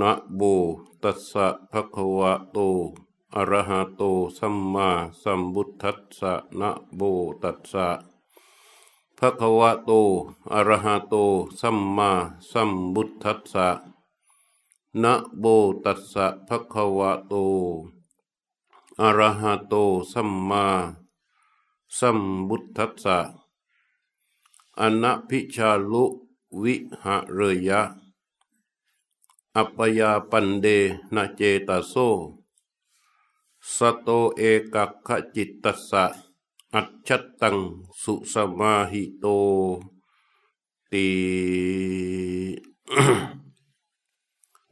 นะโบตัสสะภะคะวะโตอะระหะโตสัมมาสัมพุทัสสะนะโบตัสสะภะคะวะโตอะระหะโตสัมมาสัมพุทัสสะนะโบตัสสะภะคะวะโตอะระหะโตสัมมาสัมพุทัสสะอนะพิชาลุวิหะเรยะ อัปยาปันเดนะเจตาโสสโตเอกัคขจิตตัสสะ อัจฉตังสุสมาหิโตตี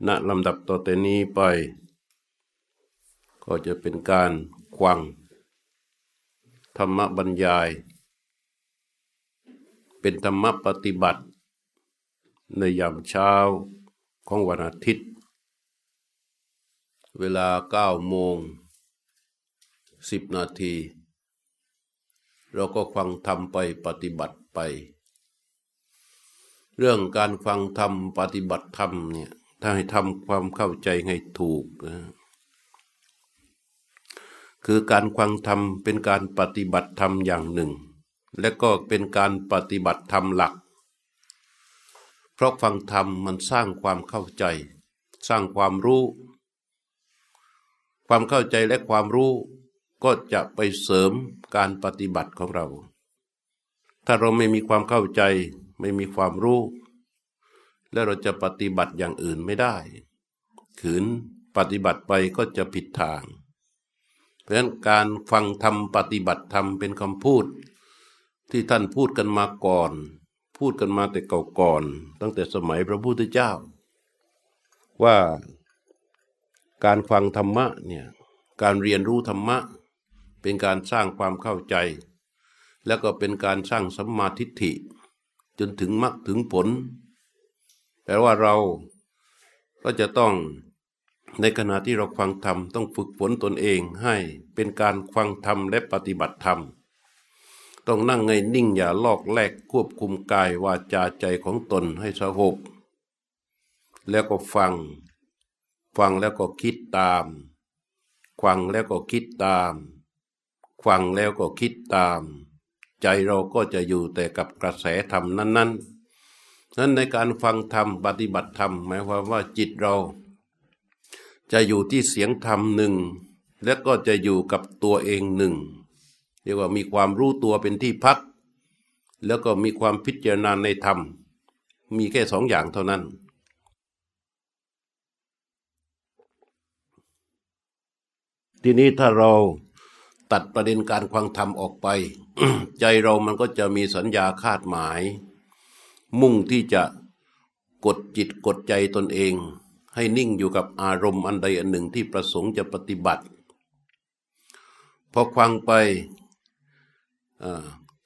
ณลำดับต่อแต่นี้ไป ก็จะเป็นการควัง ธรรมบรรยาย เป็นธรรมปฏิบัติ ในยามเช้า ของวันอาทิตย์ เวลาเก้าโมงสิบนาที เราก็ฟังธรรมไปปฏิบัติไป เรื่องการฟังธรรมปฏิบัติธรรมเนี่ยถ้าให้ทำความเข้าใจให้ถูกนะคือการฟังธรรมเป็นการปฏิบัติธรรมอย่างหนึ่ง และก็เป็นการปฏิบัติธรรมหลัก เพราะฟังธรรมมันสร้างความเข้าใจ สร้างความรู้ ความเข้าใจและความรู้ก็จะไปเสริมการปฏิบัติของเรา ถ้าเราไม่มีความเข้าใจไม่มีความรู้ และเราจะปฏิบัติอย่างอื่นไม่ได้ ขืนปฏิบัติไปก็จะผิดทาง เพราะฉะนั้นการฟังธรรมปฏิบัติธรรมเป็นคำพูดที่ท่านพูดกันมาก่อน พูดกันมาแต่เก่าก่อน ตั้งแต่สมัยพระพุทธเจ้า ว่าการฟังธรรมะเนี่ยการเรียนรู้ธรรมะ เป็นการสร้างความเข้าใจ แล้วก็เป็นการสร้างสัมมาทิฏฐิ จนถึงมรรคถึงผล แต่ว่าเราก็จะต้องในขณะที่เราฟังธรรมต้องฝึกฝนตนเองให้เป็นการฟังธรรมและปฏิบัติธรรม ต้องนั่งไงนิ่งอย่าลอกแลกควบคุมกายวาจาใจของตนให้สงบแล้วก็ฟัง ฟังแล้วก็คิดตาม ฟังแล้วก็คิดตาม ฟังแล้วก็คิดตาม ใจเราก็จะอยู่แต่กับกระแสธรรมนั้น ๆ นั้นในการฟังธรรมปฏิบัติธรรมหมายความว่าจิตเรา จะอยู่ที่เสียงธรรมหนึ่ง และก็จะอยู่กับตัวเองหนึ่ง เรียกว่ามีความรู้ตัวเป็นที่พัก แล้วก็มีความพิจารณาในธรรม มีแค่สองอย่างเท่านั้น ทีนี้ถ้าเราตัดประเด็นการควังธรรมออกไป ใจเรามันก็จะมีสัญญาคาดหมาย มุ่งที่จะกดจิตกดใจตนเอง ให้นิ่งอยู่กับอารมณ์อันใดอันหนึ่งที่ประสงค์จะปฏิบัติ พอควังไป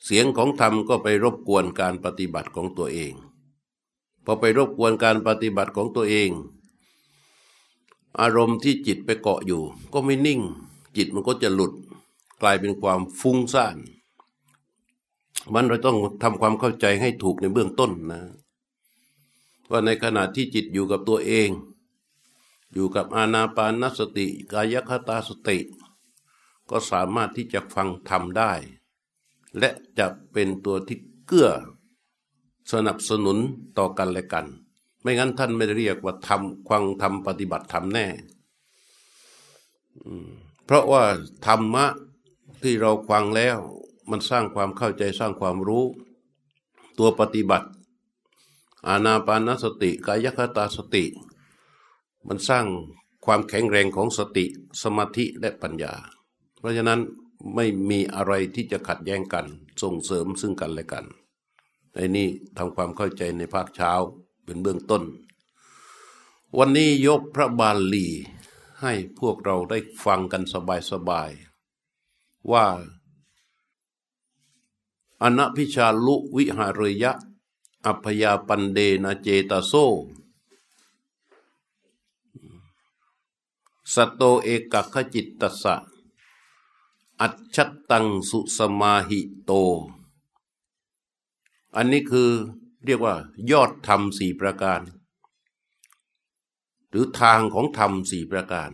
เสียงของธรรมก็ไปรบกวนการปฏิบัติของตัวเองพอไปรบกวนการปฏิบัติของตัวเอง อารมณ์ที่จิตไปเกาะอยู่ ก็ไม่นิ่ง จิตมันก็จะหลุด กลายเป็นความฟุ้งซ่านมันเราต้องทำความเข้าใจให้ถูกในเบื้องต้นนะว่าในขณะที่จิตอยู่กับตัวเอง อยู่กับอานาปานสติ กายคตาสติ ก็สามารถที่จะฟังทำได้ และจะเป็นตัวที่เกื้อสนับสนุนต่อกันและกัน ไม่งั้นท่านไม่เรียกว่าทำควังทำปฏิบัติทำแน่เพราะว่าธรรมะที่เราควังแล้ว มันสร้างความเข้าใจสร้างความรู้ ตัวปฏิบัติ อานาปานสติกายคตาสติ มันสร้างความแข็งแรงของสติ สมาธิและปัญญา เพราะฉะนั้น ไม่มีอะไรที่จะขัดแย้งกัน ส่งเสริมซึ่งกันและกันในนี้ทำความเข้าใจในภาคเช้าเป็นเบื้องต้น วันนี้ยกพระบาลีให้พวกเราได้ฟังกันสบายๆว่าอนัพิชาลุวิหารยะ อัพยาปันเดนาเจตาโซสตโตเอกขจิตตสะ อัจฉตังสุสมาหิโต อันนี้คือเรียกว่ายอดธรรมสี่ประการ หรือทางของธรรมสี่ประการ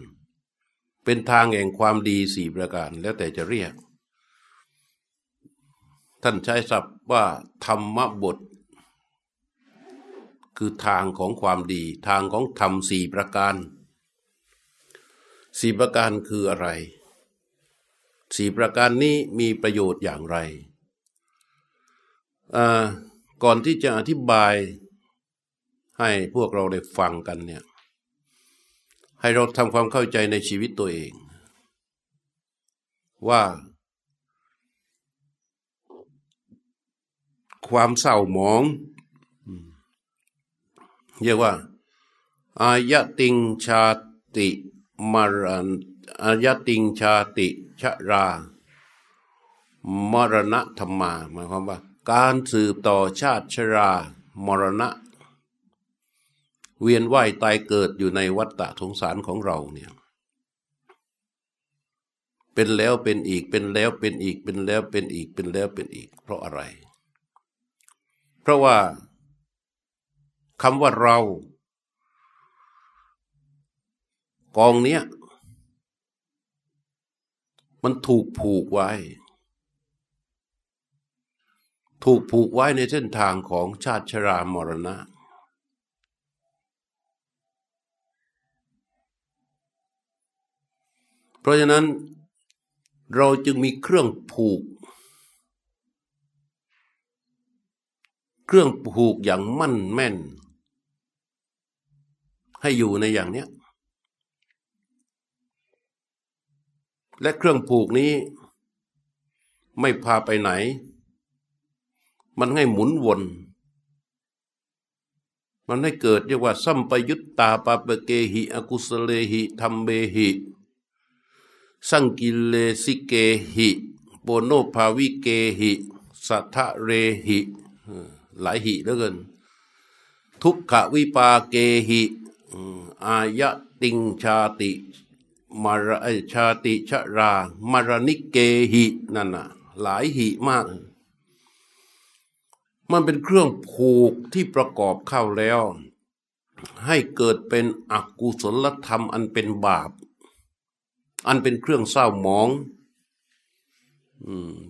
เป็นทางแห่งความดีสี่ประการแล้วแต่จะเรียก ท่านใช้ศัพท์ว่า ธรรมบท คือทางของความดี ทางของธรรมสี่ประการสี่ประการคืออะไร สี่ประการนี้มีประโยชน์อย่างไรก่อนที่จะอธิบายให้พวกเราได้ฟังกันเนี่ยให้เราทำความเข้าใจในชีวิตตัวเอง ว่า ความเศร้าหมองเรียกว่า อายติงชาติมรณอายติงชาติ ชรา มรณะธรรมาหมายความว่า การสืบต่อชาติชรา มรณะ เวียนว่ายตายเกิดอยู่ในวัฏฏะสงสารของเราเนี่ยเป็นแล้วเป็นอีกเป็นแล้วเป็นอีกเป็นแล้วเป็นอีกเป็นแล้วเป็นอีก เพราะอะไร เพราะว่าคำว่าเรา กองเนี้ย มันถูกผูกไว้ ถูกผูกไว้ในเส้นทางของชาติชรามรณะ เพราะฉะนั้นเราจึงมีเครื่องผูก เครื่องผูกอย่างมั่นแม่น ให้อยู่ในอย่างเนี้ย และเครื่องผูกนี้ ไม่พาไปไหน มันให้หมุนวน มันให้เกิดเรียกว่า สัมปยุตตาปาเปเกหิอกุสเลหิธรรมเบหิสังกิเลสิเกหิโปโนภาวิเกหิสัทธเรหิหลายหิเหลือเกิน ทุกขวิปาเกหิอายะติงชาติ มารชาติชรามารนิเกหินั่นน่ะ หลายหิมาก มันเป็นเครื่องผูกที่ประกอบเข้าแล้ว ให้เกิดเป็นอกุศลธรรมอันเป็นบาป อันเป็นเครื่องเศร้าหมอง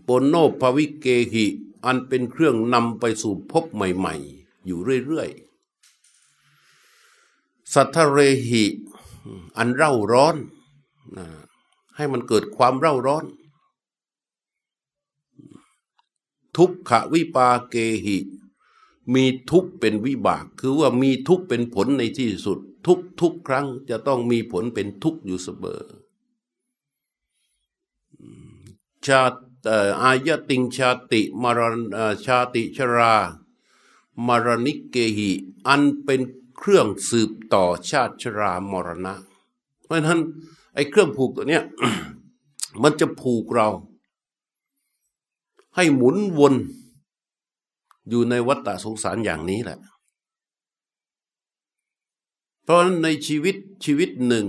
ปนโนภวิเกหิ อันเป็นเครื่องนำไปสู่พบใหม่ ๆ อยู่เรื่อยๆสัทธเรหิ อันเร่าร้อน ให้มันเกิดความเร่าร้อน ทุกขวิปาเกหิ มีทุกเป็นวิบาก คือว่ามีทุกเป็นผลในที่สุด ทุกทุกครั้งจะต้องมีผลเป็นทุกอยู่เสมอชาติอายติงชาติมรณชาติชรามรณิกเกหิ อันเป็นเครื่องสืบต่อชาติชรามรณะ เพราะฉะนั้น ไอ้เครื่องผูกตัวเนี้ยมันจะผูกเรา ให้หมุนวน อยู่ในวัฏฏะสงสารอย่างนี้แหละ เพราะฉะนั้นในชีวิตชีวิตหนึ่ง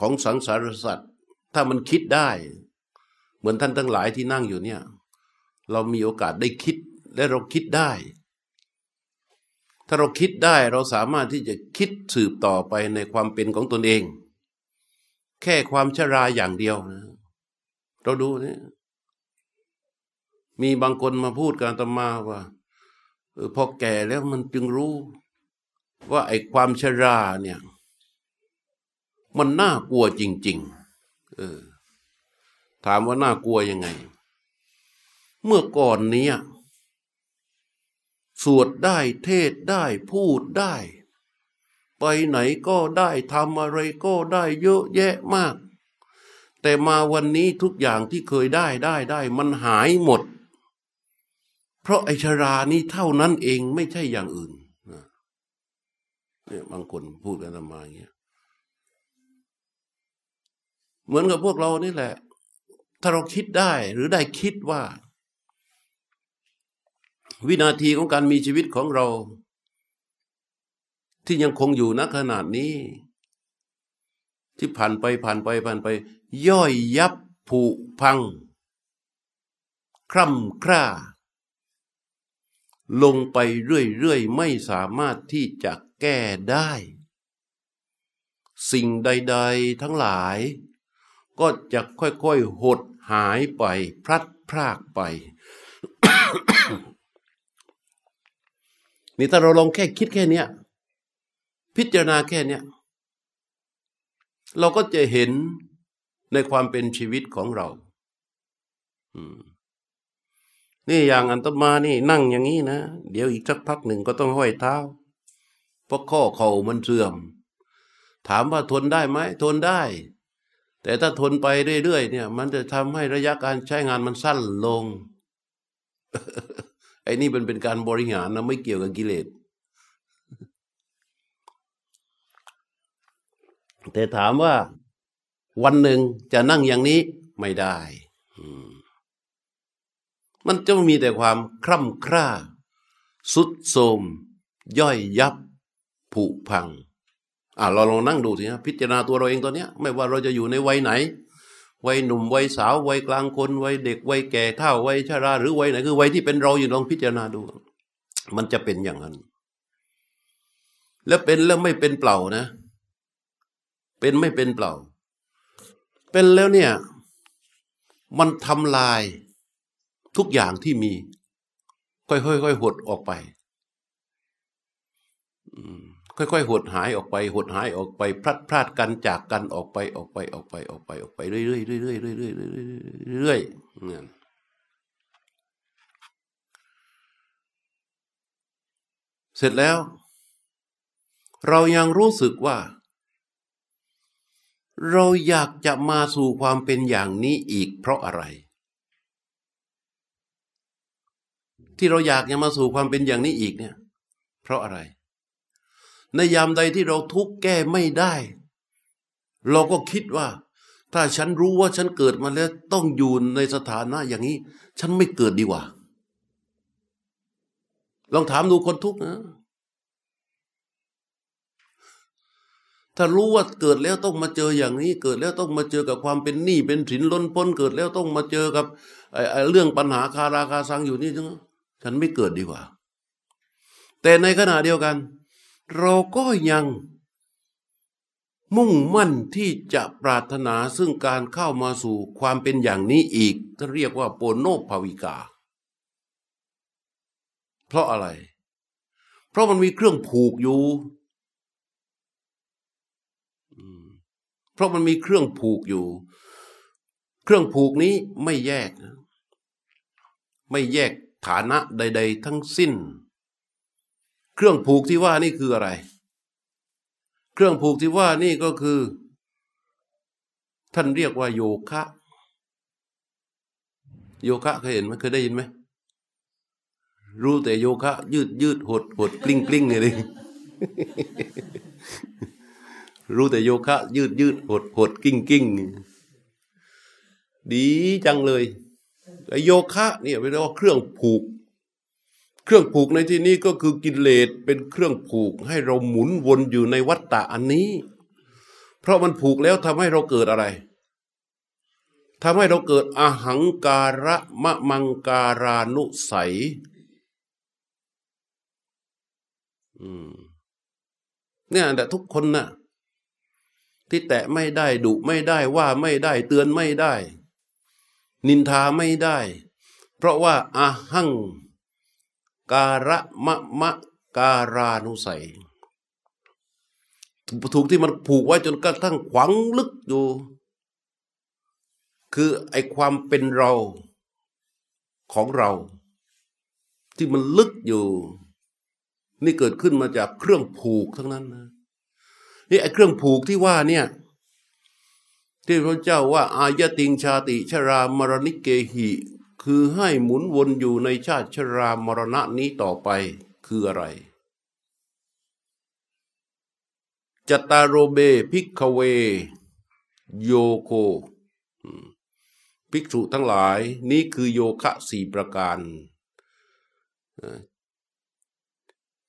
ของสังสารสัตว์ ถ้ามันคิดได้ เหมือนท่านทั้งหลายที่นั่งอยู่เนี่ย เรามีโอกาสได้คิดและเราคิดได้ ถ้าเราคิดได้เราสามารถที่จะคิดสืบต่อไปในความเป็นของตนเอง แค่ความชราอย่างเดียวนะเราดูนี่มีบางคนมาพูดกันตมาว่าออพอแก่แล้วมันจึงรู้ ว่าไอ้ความชราเนี่ย มันน่ากลัวจริง ๆ เออ ถามว่าน่ากลัวยังไง เมื่อก่อนนี้สวดได้เทศได้พูดได้ ไปไหนก็ได้ทำอะไรก็ได้เยอะแยะมาก แต่มาวันนี้ทุกอย่างที่เคยได้ได้ได้ มันหายหมด เพราะไอชรานี้เท่านั้นเองไม่ใช่อย่างอื่นเนี่ยบางคนพูดกันมาอย่างเงี้ยเหมือนกับพวกเรานี่แหละ ถ้าเราคิดได้หรือได้คิดว่า วินาทีของการมีชีวิตของเรา ที่ยังคงอยู่ณขนาดนี้ ที่ผ่านไปผ่านไปผ่านไป ย่อยยับผุพัง คร่ำคร่า ลงไปเรื่อยๆ ไม่สามารถที่จะแก้ได้ สิ่งใด ๆ ทั้งหลาย ก็จะค่อยๆ หดหายไป พลัดพรากไป นี่ถ้าเราลองแค่คิดแค่เนี้ย พิจารณาแค่เนี้ยเราก็จะเห็นในความเป็นชีวิตของเรานี่อย่างอันตมานี่นั่งอย่างนี้นะ เดี๋ยวอีกสักพักหนึ่งก็ต้องห้อยเท้า เพราะข้อเข่ามันเสื่อม ถามว่าทนได้ไหมทนได้ แต่ถ้าทนไปเรื่อยๆเนี่ย มันจะทำให้ระยะการใช้งานมันสั้นลง ไอ้นี่มันเป็นการบริหารนะไม่เกี่ยวกับกิเลส แต่ถามว่า วันหนึ่งจะนั่งอย่างนี้ไม่ได้มันจะมีแต่ความคร่ำคร่า สุดโทมย่อยยับ ผุพัง อ่าเราลองนั่งดูสินะพิจารณาตัวเราเองตอนนี้ไม่ว่าเราจะอยู่ในวัยไหน วัยหนุ่มวัยสาววัยกลางคน วัยเด็กวัยแก่เฒ่าวัยชรา หรือวัยไหนคือวัยที่เป็นเราอยู่ลองพิจารณาดู มันจะเป็นอย่างนั้น แล้วเป็นแล้วไม่เป็นเปล่านะ เป็นไม่เป็นเปล่า เป็นแล้วเนี่ย มันทำลายทุกอย่างที่มี ค่อยๆหดออกไปค่อยๆหดหายออกไป หดหายออกไป พลัดพลาดกันจากกันออกไปออกไปออกไปออกไปออกไปเรื่อยๆเรื่อยๆเรื่อยๆเรื่อยๆเรื่อยๆเนี่ยเสร็จแล้ว เรายังรู้สึกว่า เราอยากจะมาสู่ความเป็นอย่างนี้อีกเพราะอะไร ที่เราอยากจะมาสู่ความเป็นอย่างนี้อีกเนี่ย เพราะอะไร ในยามใดที่เราทุกข์แก้ไม่ได้ เราก็คิดว่า ถ้าฉันรู้ว่าฉันเกิดมาแล้วต้องอยู่ในสถานะอย่างนี้ ฉันไม่เกิดดีกว่า ลองถามดูคนทุกข์นะ ถ้ารู้ว่าเกิดแล้วต้องมาเจออย่างนี้ เกิดแล้วต้องมาเจอกับความเป็นหนี้เป็นสินล้นพ้นเกิดแล้วต้องมาเจอกับเรื่องปัญหาคาราคาซังอยู่นี่ฉันไม่เกิดดีกว่า แต่ในขณะเดียวกัน เราก็ยังมุ่งมั่นที่จะปรารถนาซึ่งการเข้ามาสู่ความเป็นอย่างนี้อีกท่านเรียกว่าโปโนภาวิกา เพราะอะไร เพราะมันมีเครื่องผูกอยู่ เพราะมันมีเครื่องผูกอยู่ เครื่องผูกนี้ไม่แยก ไม่แยกฐานะใด ๆ ทั้งสิ้น เครื่องผูกที่ว่านี่คืออะไร เครื่องผูกที่ว่านี่ก็คือ ท่านเรียกว่าโยคะ โยคะเคยเห็นไหมเคยได้ยินไหมรู้แต่โยคะ ยืดยืดหดหดกลิ้งกลิ้งเนี่ยเอง รู้แต่โยคะ ยืดยืดหดหดกิ้งกิ้งดีจังเลยไอโยคะเนี่ยเรียกว่าเครื่องผูก เครื่องผูกในที่นี้ก็คือกิเลสเป็นเครื่องผูก ให้เราหมุนวนอยู่ในวัฏฏะอันนี้ เพราะมันผูกแล้วทำให้เราเกิดอะไรทำให้เราเกิดอาหังการะมะมังการานุสัยเนี่ยแต่ทุกคนนะ่ะ ที่แตะไม่ได้ดุไม่ได้ว่าไม่ได้เตือนไม่ได้ นินทาไม่ได้ เพราะว่าอาหัง การะมะมะการานุสัยถูกที่มันผูกไว้จนกระทั่งขวางลึกอยู่ คือไอความเป็นเราของเรา ที่มันลึกอยู่ นี่เกิดขึ้นมาจากเครื่องผูกทั้งนั้นนะ นี่ไอ้เครื่องผูกที่ว่าเนี่ยที่พระเจ้าว่า อายติงชาติชรามรณิเกหิคือให้หมุนวนอยู่ในชาติชรามรณะนี้ต่อไปคืออะไรจตารโรเบพิกเว โยโคภิกษุทั้งหลายนี้คือโยคะสี่ประการ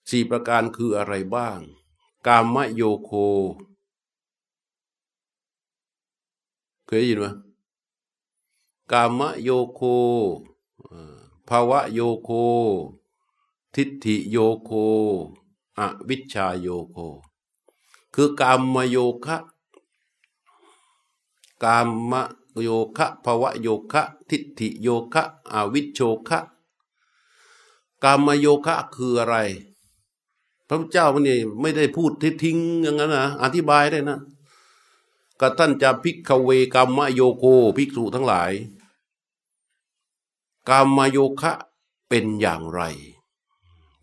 สี่ประการคืออะไรบ้าง กามโยโค เคยได้ยินไหมกามโยโคภาวะโยโค ทิฏฐิโยโค อวิชชาโยโค คือกามโยคะกามโยคะภาวะโยคะ ทิฏฐิโยคะอวิชชาโยคะกามโยคะคืออะไร พระพุทธเจ้านี่ไม่ได้พูดทิ้งอย่างนั้นนะอธิบายได้นะกะตะโม จะ ภิกขะเวกามะโยโคภิกษุทั้งหลายกามโยคะเป็นอย่างไร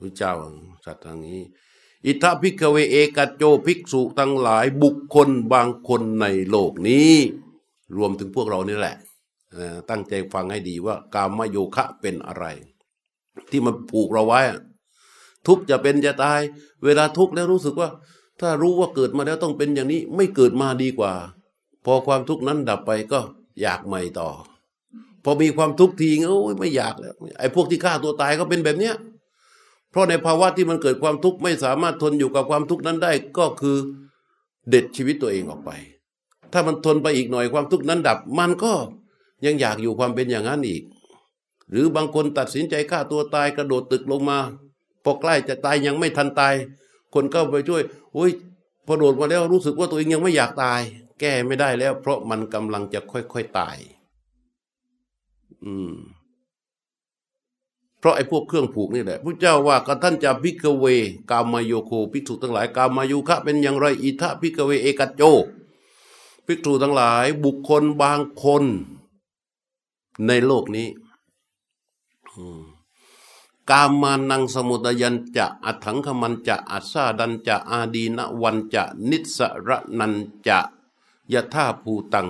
พระเจ้าตรัสอย่างนี้ อิธะ ภิกขะเวเอกัจโจภิกษุทั้งหลาย บุคคลบางคนในโลกนี้ รวมถึงพวกเรานี่แหละ ตั้งใจฟังให้ดีว่ากามโยคะเป็นอะไร ที่มันผูกเราไว้ ทุกจะเป็นจะตาย เวลาทุกข์แล้วรู้สึกว่า ถ้ารู้ว่าเกิดมาแล้วต้องเป็นอย่างนี้ไม่เกิดมาดีกว่า พอความทุกข์นั้นดับไปก็อยากใหม่ต่อ พอมีความทุกข์ทีโอ้ยไม่อยากแล้วไอ้พวกที่ฆ่าตัวตายก็เป็นแบบเนี้ยเพราะในภาวะที่มันเกิดความทุกข์ไม่สามารถทนอยู่กับความทุกข์นั้นได้ก็คือเด็ดชีวิตตัวเองออกไป ถ้ามันทนไปอีกหน่อยความทุกข์นั้นดับ มันก็ยังอยากอยู่ความเป็นอย่างนั้นอีก หรือบางคนตัดสินใจฆ่าตัวตายกระโดดตึกลงมา พอใกล้จะตายยังไม่ทันตาย คนเข้าไปช่วยโอ้ยพอโดดมาแล้วรู้สึกว่าตัวเองยังไม่อยากตาย แก้ไม่ได้แล้ว เพราะมันกำลังจะค่อยๆตาย อืม เพราะไอ้พวกเครื่องผูกนี่แหละพระเจ้าว่ากับท่านจะพิกเว กามโยโคภิกษุทั้งหลายกามายุคะเป็นอย่างไรอิทะพิกเวเอกัจโจภิกษุทั้งหลาย บุคคลบางคน ในโลกนี้ อืม กามานังสมุทยันจะอัถังขมันจะอัสาดันจะอาดีนวันจะนิสระนันจะยะท่าภูตัง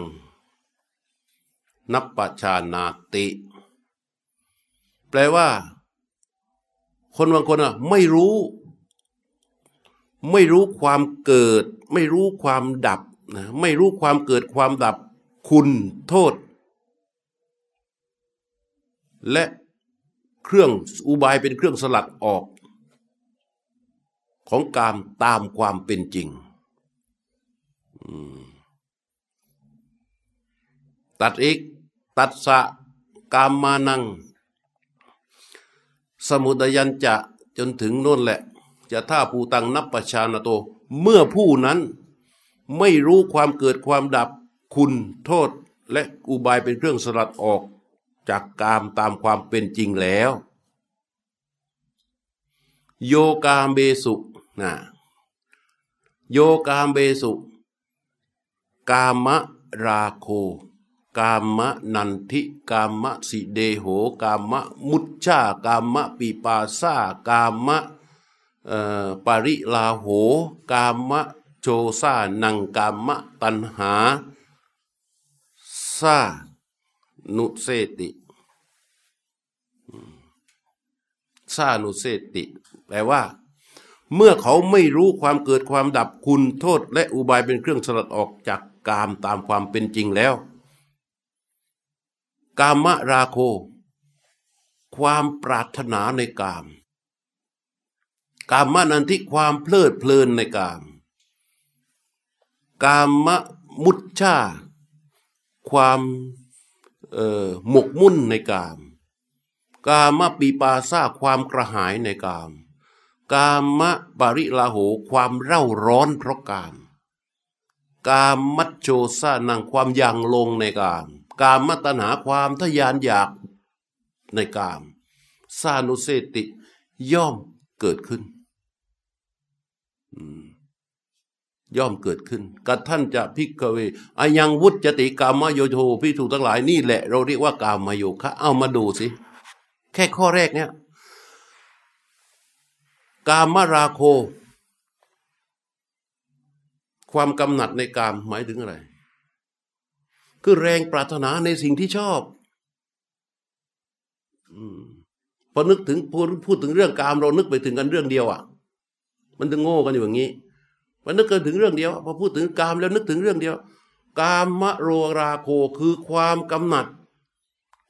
นับปชานาติ แปลว่า คนบางคนอะไม่รู้ ไม่รู้ความเกิด ไม่รู้ความดับนะไม่รู้ความเกิดความดับ คุณโทษ และ เครื่องอุบายเป็นเครื่องสลัดออก ของกามตามความเป็นจริง ตัดอีก ตัดสะกามมานัง สมุดยันจะจนถึงโน่นแหละ จะท่าภูตังนับประชานโต เมื่อผู้นั้นไม่รู้ความเกิดความดับคุณโทษและอุบายเป็นเครื่องสลัดออก จากกามตามความเป็นจริงแล้ว โยกามเบสุนะโยกามเบสุ กามะราโค กามะนันทิ กามะสิเดโห กามะมุจชากามะปีปาซากามะปาริลาโห กามะโชซานังกามะตันหาซา นุเสติซานุเสติ แปลว่า เมื่อเขาไม่รู้ความเกิดความดับคุณโทษ และอุบายเป็นเครื่องสลัดออกจากกามตามความเป็นจริงแล้ว กามราโค ความปรารถนาในกาม กามนันทิความเพลิดเพลินในกาม กามมุชชา ความ หมกมุ่นในกาม กามปีปาซาความกระหายในกาม กามปริลาโหความเร่าร้อนเพราะกาม กามมัจโจซานังความยังลงในกาม กามมตนาความทยานอยากในกามซานุเสติย่อมเกิดขึ้น อืม ย่อมเกิดขึ้นกับท่านจะพิกเวอายังวุจติกามโยโทพิถูทั้งหลายนี่แหละ เราเรียกว่ากามโยคะ เอามาดูสิ แค่ข้อแรกเนี่ย กามราโค ความกำหนัดในกามหมายถึงอะไร คือแรงปรารถนาในสิ่งที่ชอบอพอนึกถึงพูดพูดถึงเรื่องกามเรานึกไปถึงกันเรื่องเดียวอะ มันถึงโง่กันอยู่อย่างนี้ มันนึกถึงเรื่องเดียวพอพูดถึงกามแล้วนึกถึงเรื่องเดียว กามะโรราโคคือความกำหนัด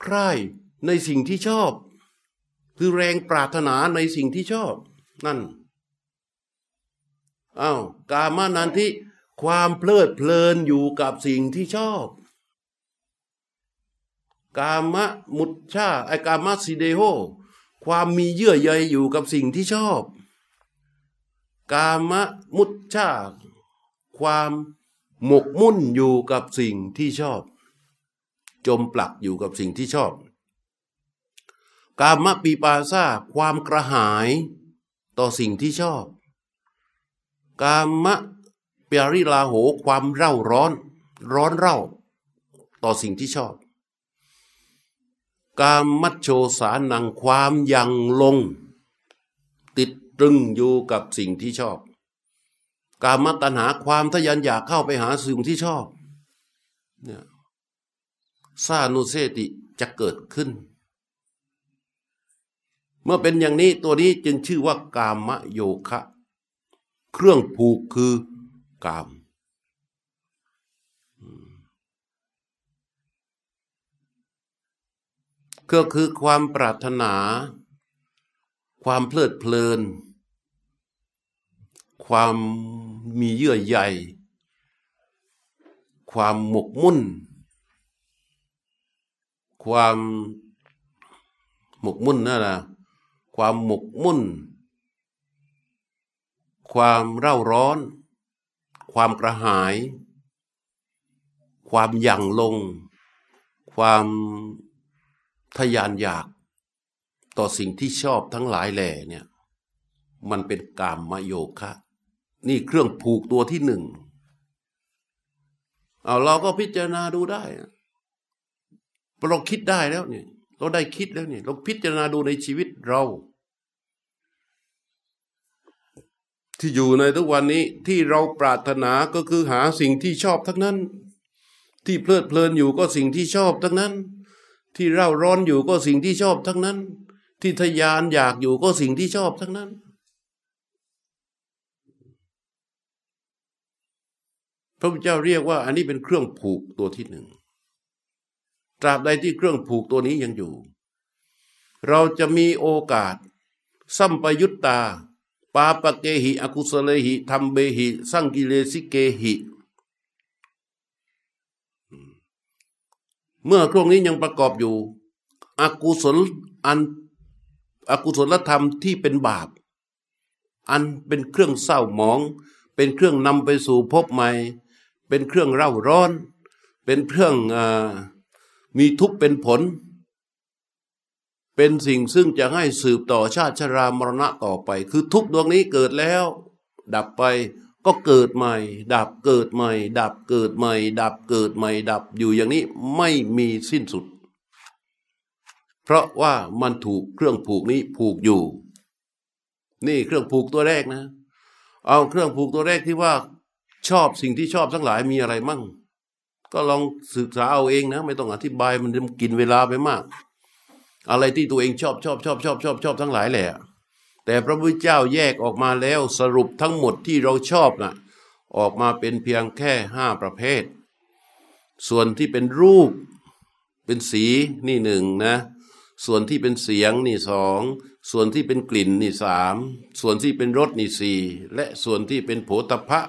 ใคร่ในสิ่งที่ชอบ คือแรงปรารถนาในสิ่งที่ชอบ นั่นอา้าวกามานันที่ความเพลิดเพลินอยู่กับสิ่งที่ชอบ กามะมุตชาไอกามะสิเดโฮความมีเยื่อใยอยู่กับสิ่งที่ชอบ กามมุชชาความหมกมุ่นอยู่กับสิ่งที่ชอบ จมปลักอยู่กับสิ่งที่ชอบ กามปีปาซาความกระหายต่อสิ่งที่ชอบ กามะเปียริลาโหความเร่าร้อน ร้อนเร่า ต่อสิ่งที่ชอบ กามมัชโชสานังความยังลง ติด ตรึงอยู่กับสิ่งที่ชอบ กามตัณหาความทยันอยากเข้าไปหาสิ่งที่ชอบเนี่ยซานุเซติจะเกิดขึ้น เมื่อเป็นอย่างนี้ตัวนี้จึงชื่อว่ากามโยคะ เครื่องผูกคือกามก็คือความปรารถนา ความเพลิดเพลิน ความมีเยื่อใยความหมกมุ่น ความหมกมุ่นนั่นแหละความหมกมุ่น ความเร่าร้อน ความกระหาย ความหยั่งลง ความทยานอยาก ต่อสิ่งที่ชอบทั้งหลายแหล่เนี่ยมันเป็นกามมโยคะ นี่เครื่องผูกตัวที่หนึ่งเอาเราก็พิจารณาดูได้เราคิดได้แล้วเนี่ยเราได้คิดแล้วเนี่ยเราพิจารณาดูในชีวิตเรา ที่อยู่ในทุกวันนี้ที่เราปรารถนาก็คือหาสิ่งที่ชอบทั้งนั้น ที่เพลิดเพลินอยู่ก็สิ่งที่ชอบทั้งนั้น ที่เร่าร้อนอยู่ก็สิ่งที่ชอบทั้งนั้น ที่ทยานอยากอยู่ก็สิ่งที่ชอบทั้งนั้น พระพุทธเจ้าเรียกว่า อันนี้เป็นเครื่องผูกตัวที่หนึ่งตราบใดที่เครื่องผูกตัวนี้ยังอยู่ เราจะมีโอกาส สัมปยุตตา ปาปเกหิอกุสเลหิธรรมเบหิ สังกิเลสิเกหิ เมื่อครวงนี้ยังประกอบอยู่ อกุศลอัน อกุศลธรรมที่เป็นบาป อันเป็นเครื่องเศร้าหมอง เป็นเครื่องนำไปสู่ภพใหม่ เป็นเครื่องเร่าร้อน เป็นเครื่องอมีทุกข์เป็นผล เป็นสิ่งซึ่งจะให้สืบต่อชาติชรามรณะต่อไป คือทุกดวงนี้เกิดแล้ว ดับไปก็เกิดใหม่ ดับเกิดใหม่ ดับเกิดใหม่ ดับเกิดใหม่ ดับอยู่อย่างนี้ไม่มีสิ้นสุด เพราะว่ามันถูกเครื่องผูกนี้ผูกอยู่ นี่เครื่องผูกตัวแรกนะ เอาเครื่องผูกตัวแรกที่ว่า ชอบสิ่งที่ชอบทั้งหลายมีอะไรมั่ง ก็ลองศึกษาเอาเองนะ ไม่ต้องอธิบายมันกินเวลาไปมาก อะไรที่ตัวเองชอบชอบชอบชอบชอบชอบทั้งหลายแหละแต่พระพุทธเจ้าแยกออกมาแล้วสรุปทั้งหมดที่เราชอบนะ่ะออกมาเป็นเพียงแค่ห้าประเภท ส่วนที่เป็นรูป เป็นสีนี่หนึ่งนะ ส่วนที่เป็นเสียงนี่สองส่วนที่เป็นกลิ่นนี่สามส่วนที่เป็นรสนี่สี่และส่วนที่เป็นโผฏฐะ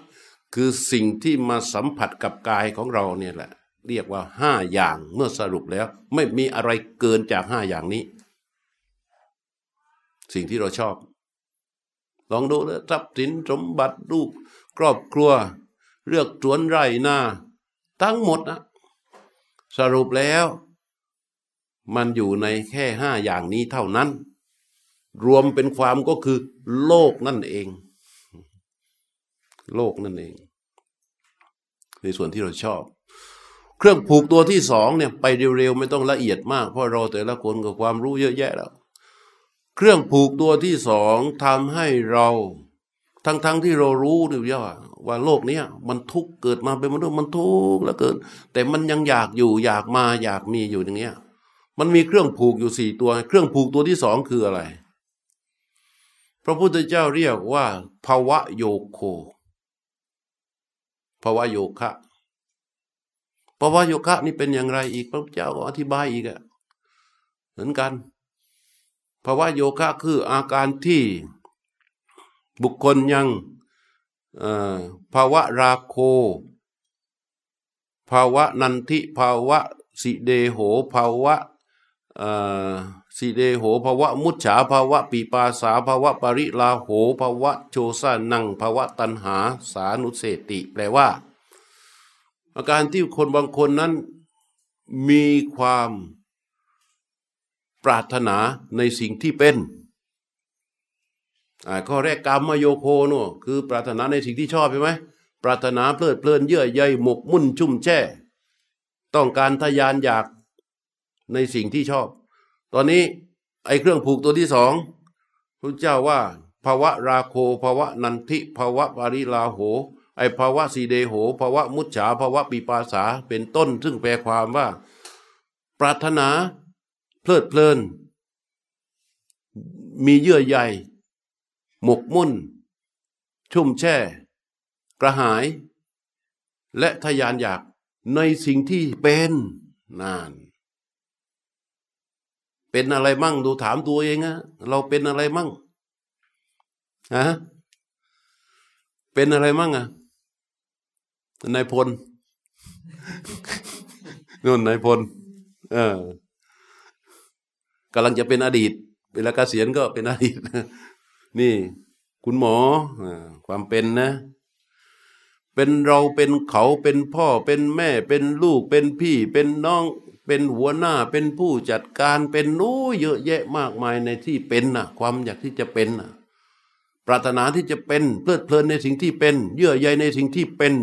คือสิ่งที่มาสัมผัสกับกายของเราเนี่ยแหละ เรียกว่าห้าอย่างเมื่อสรุปแล้ว ไม่มีอะไรเกินจากห้าอย่างนี้ สิ่งที่เราชอบ ลองดูเลยทรัพย์สินสมบัติลูกครอบครัว เลือกสวนไร่นาทั้งหมดนะสรุปแล้ว มันอยู่ในแค่ห้าอย่างนี้เท่านั้น รวมเป็นความก็คือ โลกนั่นเอง โลกนั่นเอง ในส่วนที่เราชอบ เครื่องผูกตัวที่สองเนี่ยไปเร็วๆไม่ต้องละเอียดมาก เพราะเราแต่ละคนกับความรู้เยอะแยะแล้ว เครื่องผูกตัวที่สองทำให้เราทั้งๆทที่เรารู้นี่ย่าว่าโลกนี้มันทุกข์เกิดมาเป็นมนุษย์มันทุกข์แล้วเกิน แต่มันยังอยากอยู่อยากมาอยากมีอยู่อย่างเงี้ย มันมีเครื่องผูกอยู่สี่ตัว เครื่องผูกตัวที่สองคืออะไร พระพุทธเจ้าเรียกว่าภาวะโยโคภาวะโยคะภาวะโยคะนี่เป็นอย่างไรอีกพระพุทธเจ้าก็อธิบายอีกอะเหมือนกันภาวะโยคะคืออาการที่บุคคลยังภาวะราโค ภาวะนันทิภาวะสิเดโห ภาวะ สีเดโหภาวะมุจฉาภาวะปีปาสาภาวะปริลาโหภาวะโชสานังภาวะตันหาสานุเสติ แปลว่า อาการที่คนบางคนนั้นมีความปรารถนาในสิ่งที่เป็นข้อแรกกรรมโยโคโนคือปรารถนาในสิ่งที่ชอบใช่ไหมปรารถนาเพลิดเพลินเยื่อใยหมกมุ่นชุ่มแช่ ต้องการทยานอยาก ในสิ่งที่ชอบ ตอนนี้ไอ้เครื่องผูกตัวที่สองพระเจ้าว่า ภาวะราโคภาวะนันทิภาวะปาริลาโห ไอภาวะสีเดโหภาวะมุจฉาภาวะปีปาสาเป็นต้น ซึ่งแปลความว่า ปรารถนาเพลิดเพลิน มีเยื่อใยหมกมุ่น ชุ่มแช่ กระหาย และทยานอยากในสิ่งที่เป็นนาน เป็นอะไรมั่งดูถามตัวเองอะเราเป็นอะไรมั่งฮะเป็นอะไรมั่งอะนายพลนู่นนายพลเออกำลังจะเป็นอดีต เวลาเกษียณก็เป็นอดีต นี่ คุณหมอความเป็นนะ เป็นเราเป็นเขาเป็นพ่อเป็นแม่เป็นลูกเป็นพี่เป็นน้อง เป็นหัวหน้าเป็นผู้จัดการเป็นนู้เยอะแยะมากมายในที่เป็นน่ะความอยากที่จะเป็นน่ะปรารถนาที่จะเป็นเพลิดเพลินในสิ่งที่เป็น เยื่อใยในสิ่งที่เป็น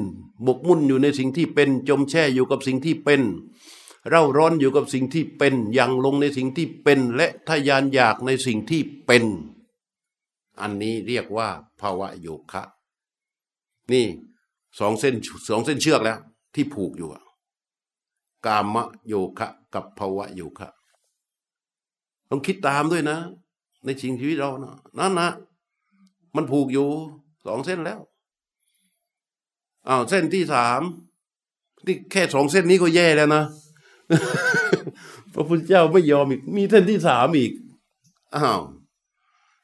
บกมุ่นอยู่ในสิ่งที่เป็น จมแช่อยู่กับสิ่งที่เป็น เร่าร้อนอยู่กับสิ่งที่เป็นยังลงในสิ่งที่เป็น และทยานอยากในสิ่งที่เป็น อันนี้เรียกว่าภาวะโยคะ นี่สองเส้นสองเส้นเชือกแล้ว ที่ผูกอยู่ กามะโยคะกับภาวะโยคะ ต้องคิดตามด้วยนะ ในชิงชีวิตเรานะนั่นนะมันผูกอยู่สองเส้นแล้วอ้าวเส้นที่สามนี่แค่สองเส้นนี้ก็แย่แล้วนะพระพุทธเจ้าไม่ยอมอีก มีเส้นที่สามอีกอ้าว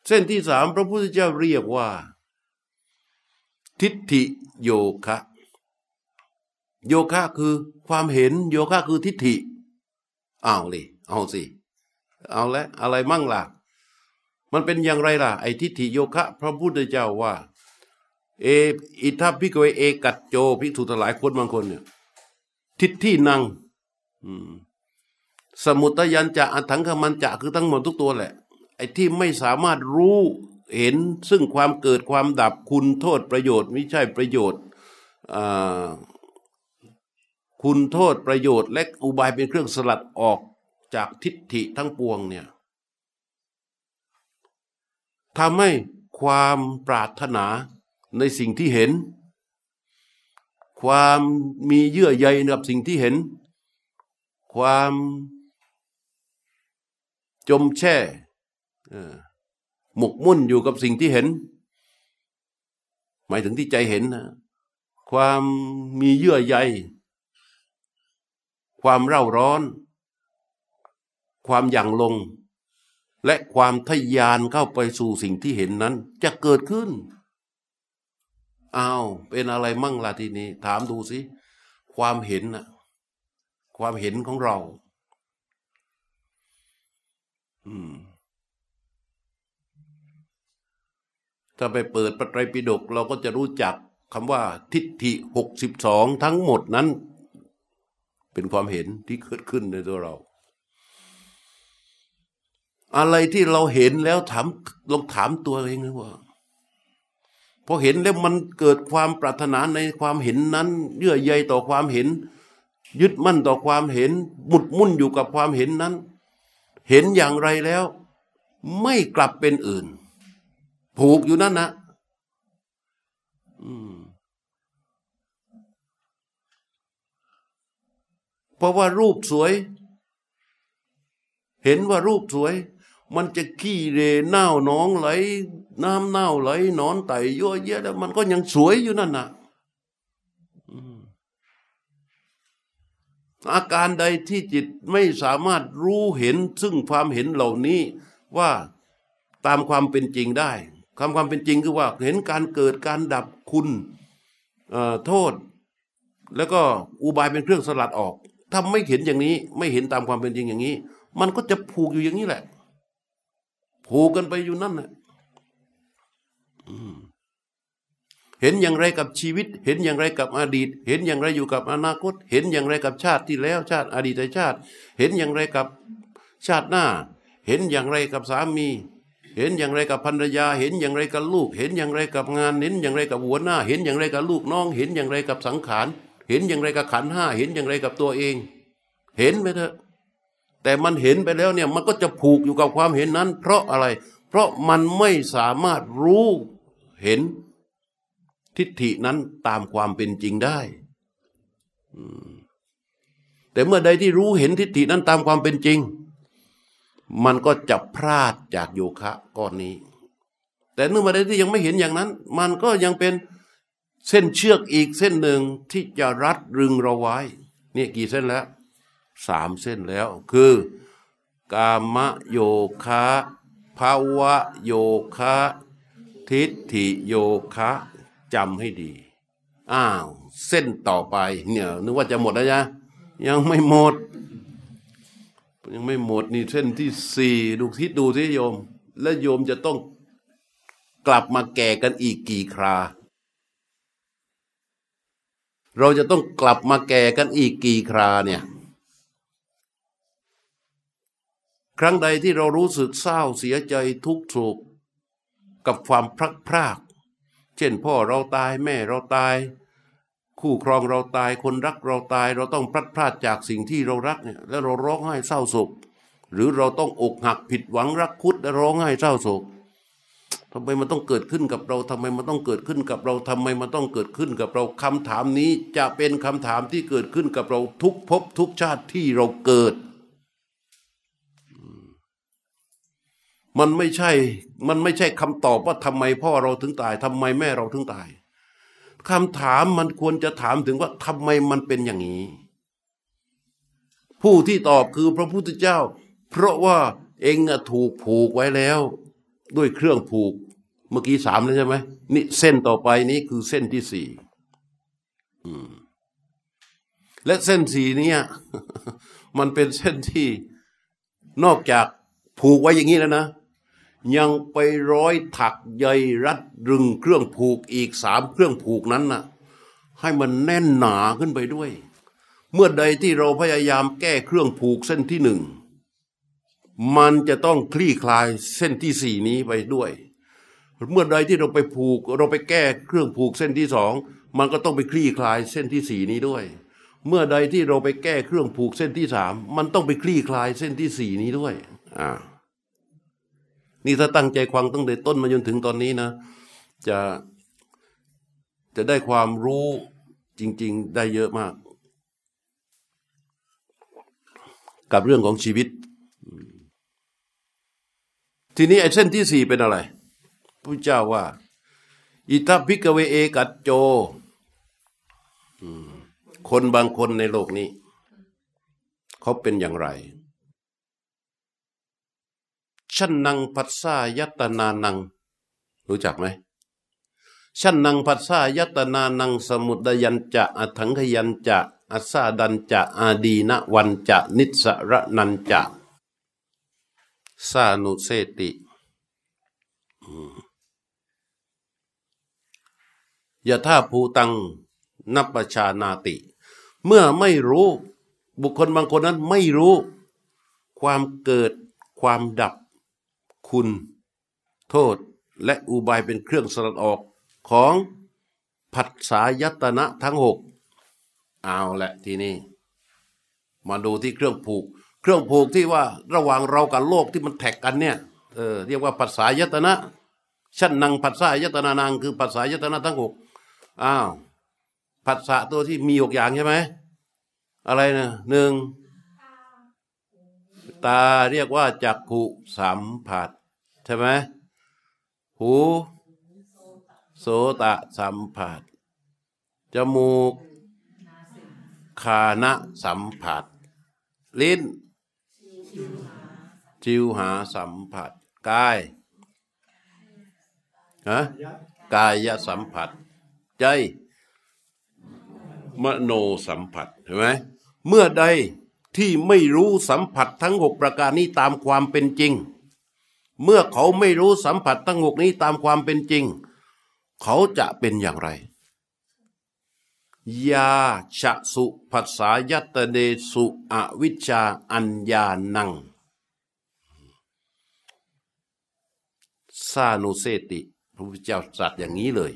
เส้นที่สามพระพุทธเจ้าเรียกว่า ทิฏฐิโยคะ โยคะคือความเห็นโยคะคือทิฏฐิเอาเลยเอาสิ เอาแล้วอะไรมั่งล่ะ มันเป็นอย่างไรล่ะ ไอ้ทิฏฐิโยคะ พระพุทธเจ้าว่า เออิธะ ภิกขะเวเอกัจโจ ภิกษุทั้งหลายคนบางคนเนี่ยทิฏฐินังสมุตยันจะอัถังคมันจะคือทั้งหมดทุกตัวแหละ ไอ้ที่ไม่สามารถรู้เห็นซึ่งความเกิดความดับคุณโทษประโยชน์ ไม่ใช่ประโยชน์ คุณโทษประโยชน์และอุบายเป็นเครื่องสลัดออกจากทิฏฐิทั้งปวงเนี่ยทำให้ความปรารถนาในสิ่งที่เห็น ความมีเยื่อใยกับสิ่งที่เห็น ความจมแช่หมกมุ่นอยู่กับสิ่งที่เห็น หมายถึงที่ใจเห็นนะความมีเยื่อใย ความเร่าร้อน ความหยั่งลง และความทยานเข้าไปสู่สิ่งที่เห็นนั้น จะเกิดขึ้นอ้าวเป็นอะไรมั่งล่ะทีนี้ ถามดูสิความเห็นนะความเห็นของเรา อืมถ้าไปเปิดปไตรปิฎกเราก็จะรู้จักคำว่าทิฏฐิหกสิบสองทั้งหมดนั้น เป็นความเห็นที่เกิดขึ้นในตัวเรา อะไรที่เราเห็นแล้วถามลองถามตัวเองนะว่าพอเห็นแล้วมันเกิดความปรารถนาในความเห็นนั้น เยื่อใยต่อความเห็น ยึดมั่นต่อความเห็นมุดมุ่นอยู่กับความเห็นนั้น เห็นอย่างไรแล้ว ไม่กลับเป็นอื่น ผูกอยู่นั่นนะ เพราะว่ารูปสวย เห็นว่ารูปสวย มันจะขี้เรเน่าหนองไหล น้ำเน่าไหลนอนไต่เยอะแยะแล้วมันก็ยังสวยอยู่นั่นนะอาการใดที่จิตไม่สามารถรู้เห็นซึ่งความเห็นเหล่านี้ว่าตามความเป็นจริงได้คำความเป็นจริงคือว่าเห็นการเกิดการดับคุณโทษ แล้วก็อุบายเป็นเครื่องสลัดออก ถ้าไม่เห็นอย่างนี้ ไม่เห็นตามความเป็นจริงอย่างนี้ มันก็จะผูกอยู่อย่างนี้แหละ ผูกกันไปอยู่นั่นน่ะเห็นอย่างไรกับชีวิต เห็นอย่างไรกับอดีต เห็นอย่างไรอยู่กับอนาคต เห็นอย่างไรกับชาติที่แล้วชาติ อดีตชาติ เห็นอย่างไรกับชาติหน้า เห็นอย่างไรกับสามี เห็นอย่างไรกับภรรยา เห็นอย่างไรกับลูก เห็นอย่างไรกับงาน เห็นอย่างไรกับหัวหน้า เห็นอย่างไรกับลูกน้อง เห็นอย่างไรกับสังขาร เห็นอย่างไรกับขันห้าเห็นอย่างไรกับตัวเอง เห็นไปเถอะ แต่มันเห็นไปแล้วเนี่ยมันก็จะผูกอยู่กับความเห็นนั้น เพราะอะไร เพราะมันไม่สามารถรู้เห็นทิฏฐินั้นตามความเป็นจริงได้แต่เมื่อใดที่รู้เห็นทิฏฐินั้นตามความเป็นจริง มันก็จะพลาดจากโยคะก้อนนี้ แต่เมื่อใดที่ยังไม่เห็นอย่างนั้น มันก็ยังเป็น เส้นเชือกอีกเส้นหนึ่งที่จะรัดรึงเราไว้ เนี่ยกี่เส้นแล้วสามเส้นแล้ว คือกามโยคะภาวะโยคะ ทิฏฐิโยคะจำให้ดี อ้าว เส้นต่อไป เนี่ยนึกว่าจะหมดแล้วยะยังไม่หมด ยังไม่หมดนี่เส้นที่สี่ดูทิศดูสิโยม และโยมจะต้องกลับมาแก่กันอีกกี่ครา เราจะต้องกลับมาแก่กันอีกกี่คราเนี่ย ครั้งใดที่เรารู้สึกเศร้าเสียใจทุกข์โศกกับความพลักพราก เช่นพ่อเราตายแม่เราตาย คู่ครองเราตายคนรักเราตาย เราต้องพลัดพรากจากสิ่งที่เรารักเนี่ยแล้วเราร้องไห้เศร้าโศกหรือเราต้องอกหักผิดหวังรักคุดแล้วร้องไห้เศร้าโศก ทำไมมันต้องเกิดขึ้นกับเราทำไมมันต้องเกิดขึ้นกับเราทำไมมันต้องเกิดขึ้นกับเราคำถามนี้จะเป็นคำถามที่เกิดขึ้นกับเราทุกภพทุกชาติที่เราเกิด มันไม่ใช่ มันไม่ใช่คำตอบว่าทำไมพ่อเราถึงตายทำไมแม่เราถึงตายคำถามมันควรจะถามถึงว่าทำไมมันเป็นอย่างนี้ ผู้ที่ตอบคือพระพุทธเจ้า เพราะว่าเองถูกผูกไว้แล้ว ด้วยเครื่องผูกเมื่อกี้สามแล้วใช่ไหมนี่เส้นต่อไปนี้คือเส้นที่สี่และเส้นสีนี้มันเป็นเส้นที่นอกจากผูกไว้อย่างนี้แล้วนะ ยังไปร้อยถักใยรัดรึงเครื่องผูกอีกสามเครื่องผูกนั้นน่ะ ให้มันแน่นหนาขึ้นไปด้วย เมื่อใดที่เราพยายามแก้เครื่องผูกเส้นที่หนึ่ง มันจะต้องคลี่คลายเส้นที่สี่นี้ไปด้วย เมื่อใดที่เราไปผูกเราไปแก้เครื่องผูกเส้นที่สองมันก็ต้องไปคลี่คลายเส้นที่สี่นี้ด้วย เมื่อใดที่เราไปแก้เครื่องผูกเส้นที่สามมันต้องไปคลี่คลายเส้นที่สี่นี้ด้วยอ่านี่ถ้าตั้งใจฟังตั้งแต่ต้นมาจนถึงตอนนี้นะ จะจะได้ความรู้จริง ๆ ได้เยอะมาก กับเรื่องของชีวิต ทีนี้ไอ้เส้นที่สี่เป็นอะไรพระเจ้าว่า อิทัพิกเวเอกัจโจคนบางคนในโลกนี้ เขาเป็นอย่างไรชันนังพัสสายตนานัง รู้จักไหมชันนังพัสสายตนานัง สมุดยันจะอัถังขยันจะอัสาดันจะอาดีนวันจะนิสระนันจะ สานุเสติยะท่าภูตังนับประชานาติ เมื่อไม่รู้ บุคคลบางคนนั้นไม่รู้ ความเกิดความดับคุณ โทษและอุบายเป็นเครื่องสลัดออกของผัสสายตนะทั้งหกเอาแหละทีนี้ มาดูที่เครื่องผูก รื่องผูกที่ว่าระหว่างเรากับโลกที่มันแท็กกันเนี่ยเออเรียกว่าผัสสายตนะชั้นนังผัสสายตนานางคือผัสสายตนะทั้งหกอ้าวผัสสะตัวที่มีหกอย่างใช่ไหมอะไรนะหนึ่งตาเรียกว่าจักขุสัมผัสใช่ไหมหูโสตะสัมผัส จมูกคานะสัมผัส ลิ้น จิวหาสัมผัสกายฮะกายสัมผัส ใจ มโนสัมผัสเห็นไหมเมื่อใดที่ไม่รู้สัมผัสทั้งหกประการนี้ตามความเป็นจริง เมื่อเขาไม่รู้สัมผัสตั้งหกนี้ตามความเป็นจริง เขาจะเป็นอย่างไร ยาชะสุภัสสายตเดสุอวิชาอัญญานังซานุเซติพระพุทธเจ้าตรัสอย่างนี้เลย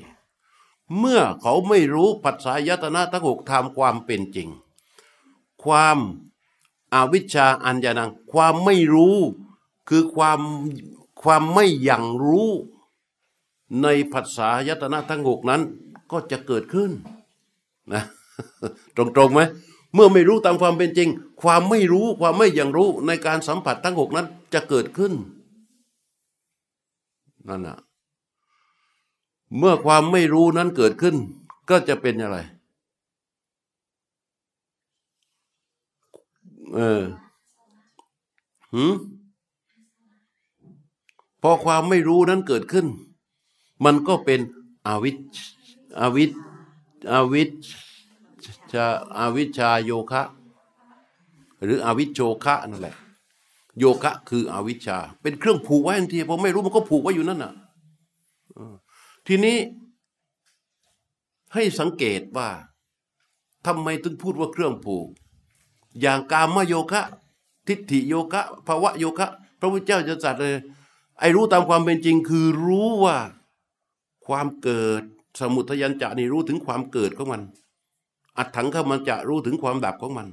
เมื่อเขาไม่รู้ปัจสายตนะทั้งหกตามความเป็นจริง ความอาวิชชาอัญญานัง ความไม่รู้คือความความไม่อย่างรู้ ในภาษายตนะทั้งหกนั้นก็จะเกิดขึ้น นะ ตรงๆไหมเมื่อไม่รู้ตามความเป็นจริง ความไม่รู้ความไม่อย่างรู้ในการสัมผัสทั้งหกนั้นจะเกิดขึ้นนั่นน่ะเมื่อความไม่รู้นั้นเกิดขึ้น ก็จะเป็นอะไร เออหืมพอความไม่รู้นั้นเกิดขึ้น มันก็เป็นอวิชอวิช อวิชชาอวิชชาโยคะ หรืออวิชโชคะนั่นแหละ โยคะ คืออวิชชา เป็นเครื่องผูกไว้ทันทีพอไม่รู้มันก็ผูกไว้อยู่นั่นน่ะทีนี้ให้สังเกตว่าทำไมถึงพูดว่าเครื่องผูก อย่างกามโยคะ ทิฏฐิโยคะภาวะโยคะ พระพุทธเจ้าจะจัดเลย ไอ้รู้ตามความเป็นจริงคือรู้ว่าความเกิด สมุทยัญจะนี่รู้ถึงความเกิดของมัน อัดถังข้ามันจะรู้ถึงความดับของมัน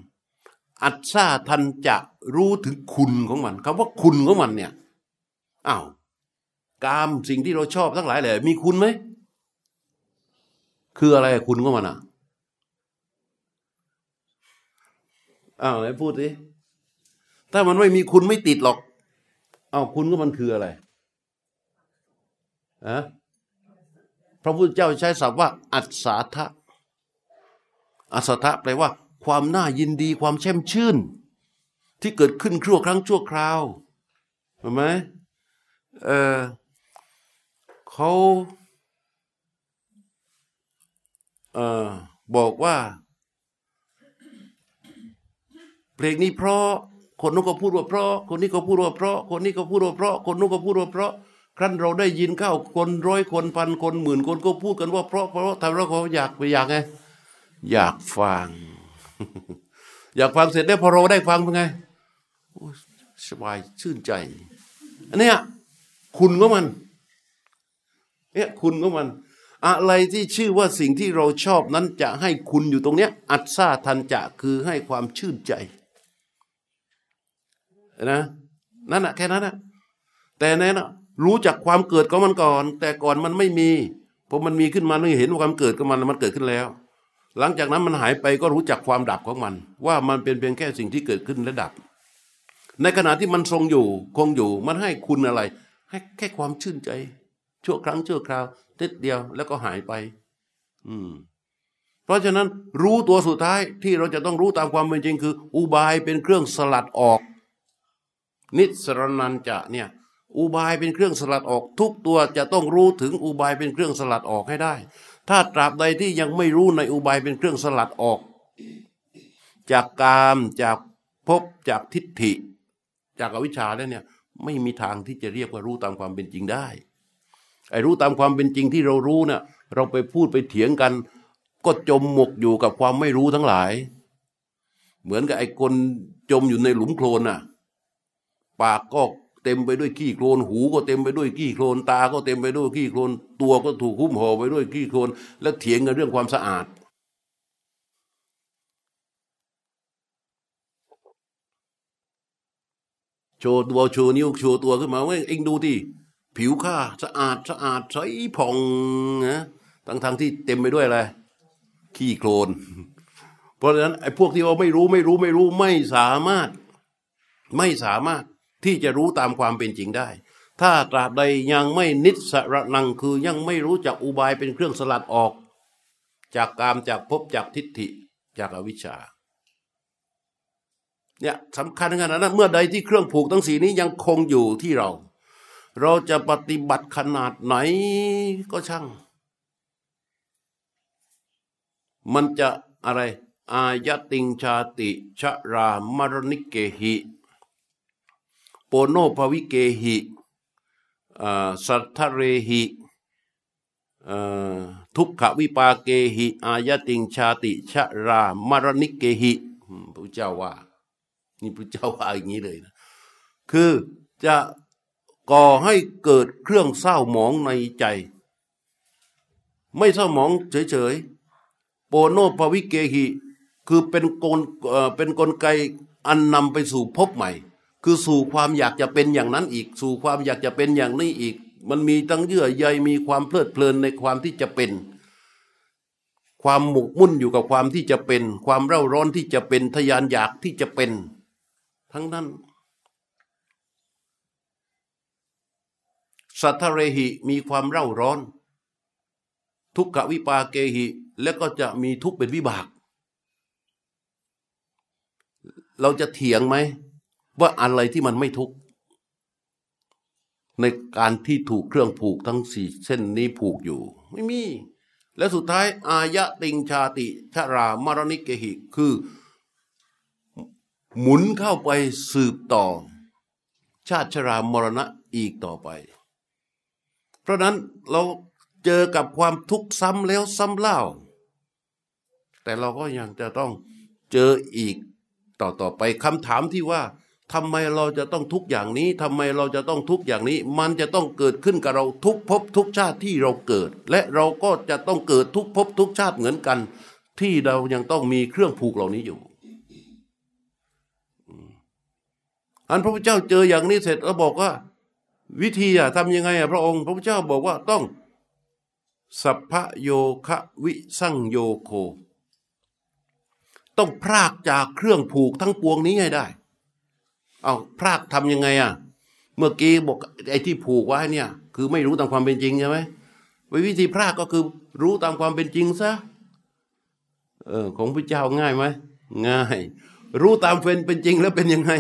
อัศซาทันจะรู้ถึงคุณของมันคำว่าคุณของมันเนี่ยอ้าวกามสิ่งที่เราชอบทั้งหลายแหละมีคุณไหมคืออะไรคุณของมันอะอ้าวไหนพูดสิถ้ามันไม่มีคุณไม่ติดหรอกอ้าวคุณก็มันคืออะไรอะ พระพุทธเจ้าใช้ศัพท์ว่า อัศทะอัศทะแปลว่า ความน่ายินดีความแช่มชื่น ที่เกิดขึ้นชั่วครั้งชั่วคราวเห็นไหมเออเขาเออบอกว่า เพลงนี้เพราะ คนนู้นก็พูดว่าเพราะ คนนี้ก็พูดว่าเพราะ คนนี้ก็พูดว่าเพราะ คนนู้นก็พูดว่าเพราะ ครั้นเราได้ยินเข้าคนร้อยคนพันคนหมื่นคนก็พูดกันว่าเพราะเพราะทำแล้วเขาอยากไปอยากไง อยากฟัง อยากฟังเสร็จได้พอเราได้ฟังเป็นไงสบายชื่นใจ อันเนี้ยคุณก็มันเนี่ยคุณก็มัน อะไรที่ชื่อว่าสิ่งที่เราชอบนั้นจะให้คุณอยู่ตรงเนี้ย อัศซาทันจะคือให้ความชื่นใจนะนั่นแหะแค่นั้นนะแต่แน่นะ รู้จักความเกิดของมันก่อน แต่ก่อนมันไม่มีพอมันมีขึ้นมาไม่เห็นความเกิดของมันมันเกิดขึ้นแล้ว หลังจากนั้นมันหายไปก็รู้จักความดับของมัน ว่ามันเป็นเพียงแค่สิ่งที่เกิดขึ้นและดับ ในขณะที่มันทรงอยู่คงอยู่มันให้คุณอะไร ให้แค่ความชื่นใจ ชั่วครั้งชั่วคราวติดเดียวแล้วก็หายไป อืมเพราะฉะนั้นรู้ตัวสุดท้ายที่เราจะต้องรู้ตามความเป็นจริงคือ อุบายเป็นเครื่องสลัดออก นิสรนันจะเนี่ย อุบายเป็นเครื่องสลัดออก ทุกตัวจะต้องรู้ถึงอุบายเป็นเครื่องสลัดออกให้ได้ ถ้าตราบใดที่ยังไม่รู้ในอุบายเป็นเครื่องสลัดออก จากกามจากภพจากทิฏฐิ จากอวิชชาแล้วเนี่ยไม่มีทางที่จะเรียกว่ารู้ตามความเป็นจริงได้ไอ้รู้ตามความเป็นจริงที่เรารู้เนะ่ะเราไปพูดไปเถียงกัน ก็จมหมกอยู่กับความไม่รู้ทั้งหลาย เหมือนกับไอ้คนจมอยู่ในหลุมโคลนน่ะ ปากก็ เต็มไปด้วยขี้โคลนหูก็เต็มไปด้วยขี้โคลนตาก็เต็มไปด้วยขี้โคลนตัวก็ถูกหุ้มห่อไปด้วยขี้โคลนและเถียงกันเรื่องความสะอาด โชว์ตัวโชว์นิ้วโชว์ตัวขึ้นมาว่าเอ็งดูที่ผิวข้าสะอาดสะอาดใสผ่องนะทั้งทงที่เต็มไปด้วยอะไรขี้โคลนเพราะฉะนั้นไอ้พวกที่ว่าไม่รู้ไม่รู้ไม่รู้ไม่สามารถ ไม่สามารถ ที่จะรู้ตามความเป็นจริงได้ ถ้าตราบใดยังไม่นิสระนังคือยังไม่รู้จักอุบายเป็นเครื่องสลัดออก จากกามจากภพจากทิฏฐิจากอวิชชาเนี่ยสำคัญขนาดนั้นเมื่อใดที่เครื่องผูกทั้งสีนี้ยังคงอยู่ที่เรา เราจะปฏิบัติขนาดไหนก็ช่าง มันจะอะไร อายติงชาติ ชรามรณิเกหิ โปโนภวิเกหิสัทธเรหิทุกขวิปาเกหิอายติงชาติชรามรณิเกหิพระเจ้าว่า นี่พระเจ้าว่าอย่างนี้เลยนะคือจะก่อให้เกิดเครื่องเศร้าหมองในใจ ไม่เศร้าหมองเฉยๆโปโนภวิเกหิ คือเป็นกลเป็นกลไกอันนำไปสู่พบใหม่ คือสู่ความอยากจะเป็นอย่างนั้นอีก สู่ความอยากจะเป็นอย่างนี้อีก มันมีตั้งเยื่อใยมีความเพลิดเพลินในความที่จะเป็น ความหมกมุ่นอยู่กับความที่จะเป็น ความเร่าร้อนที่จะเป็นทยานอยากที่จะเป็น ทั้งนั้นสัทธเรหิมีความเร่าร้อน ทุกขวิปาเกหิ และก็จะมีทุกเป็นวิบาก เราจะเถียงไหม ว่าอะไรที่มันไม่ทุกข์ในการที่ถูกเครื่องผูกทั้งสี่เส้นนี้ผูกอยู่ ไม่มี และสุดท้าย อายะติงชาติชรามรณิเกหิคือ หมุนเข้าไปสืบต่อ ชาติชรามรณะอีกต่อไป เพราะนั้นเราเจอกับความทุกข์ซ้ำแล้วซ้ำเล่า แต่เราก็ยังจะต้องเจออีกต่อต่อไปคำถามที่ว่า ทำไมเราจะต้องทุกอย่างนี้ทำไมเราจะต้องทุกอย่างนี้ มันจะต้องเกิดขึ้นกับเราทุกภพทุกชาติที่เราเกิด และเราก็จะต้องเกิดทุกภพทุกชาติเหมือนกัน ที่เรายังต้องมีเครื่องผูกเหล่านี้อยู่อันพระพุทธเจ้าเจออย่างนี้เสร็จแล้วบอกว่า วิธีอะทำยังไงอะพระองค์ พระพุทธเจ้าบอกว่าต้อง สัพพโยคะวิสั่งโยโค ต้องพรากจากเครื่องผูกทั้งปวงนี้ให้ได้ เอาพรากทำยังไงอะเมื่อกี้บอกไอ้ที่ผูกไว้เนี่ย คือไม่รู้ตามความเป็นจริงใช่ไหมวิธีพรากก็คือรู้ตามความเป็นจริงซะเออของพระเจ้าง่ายไหมง่าย รู้ตามเป็นเป็นจริงแล้วเป็นยังไง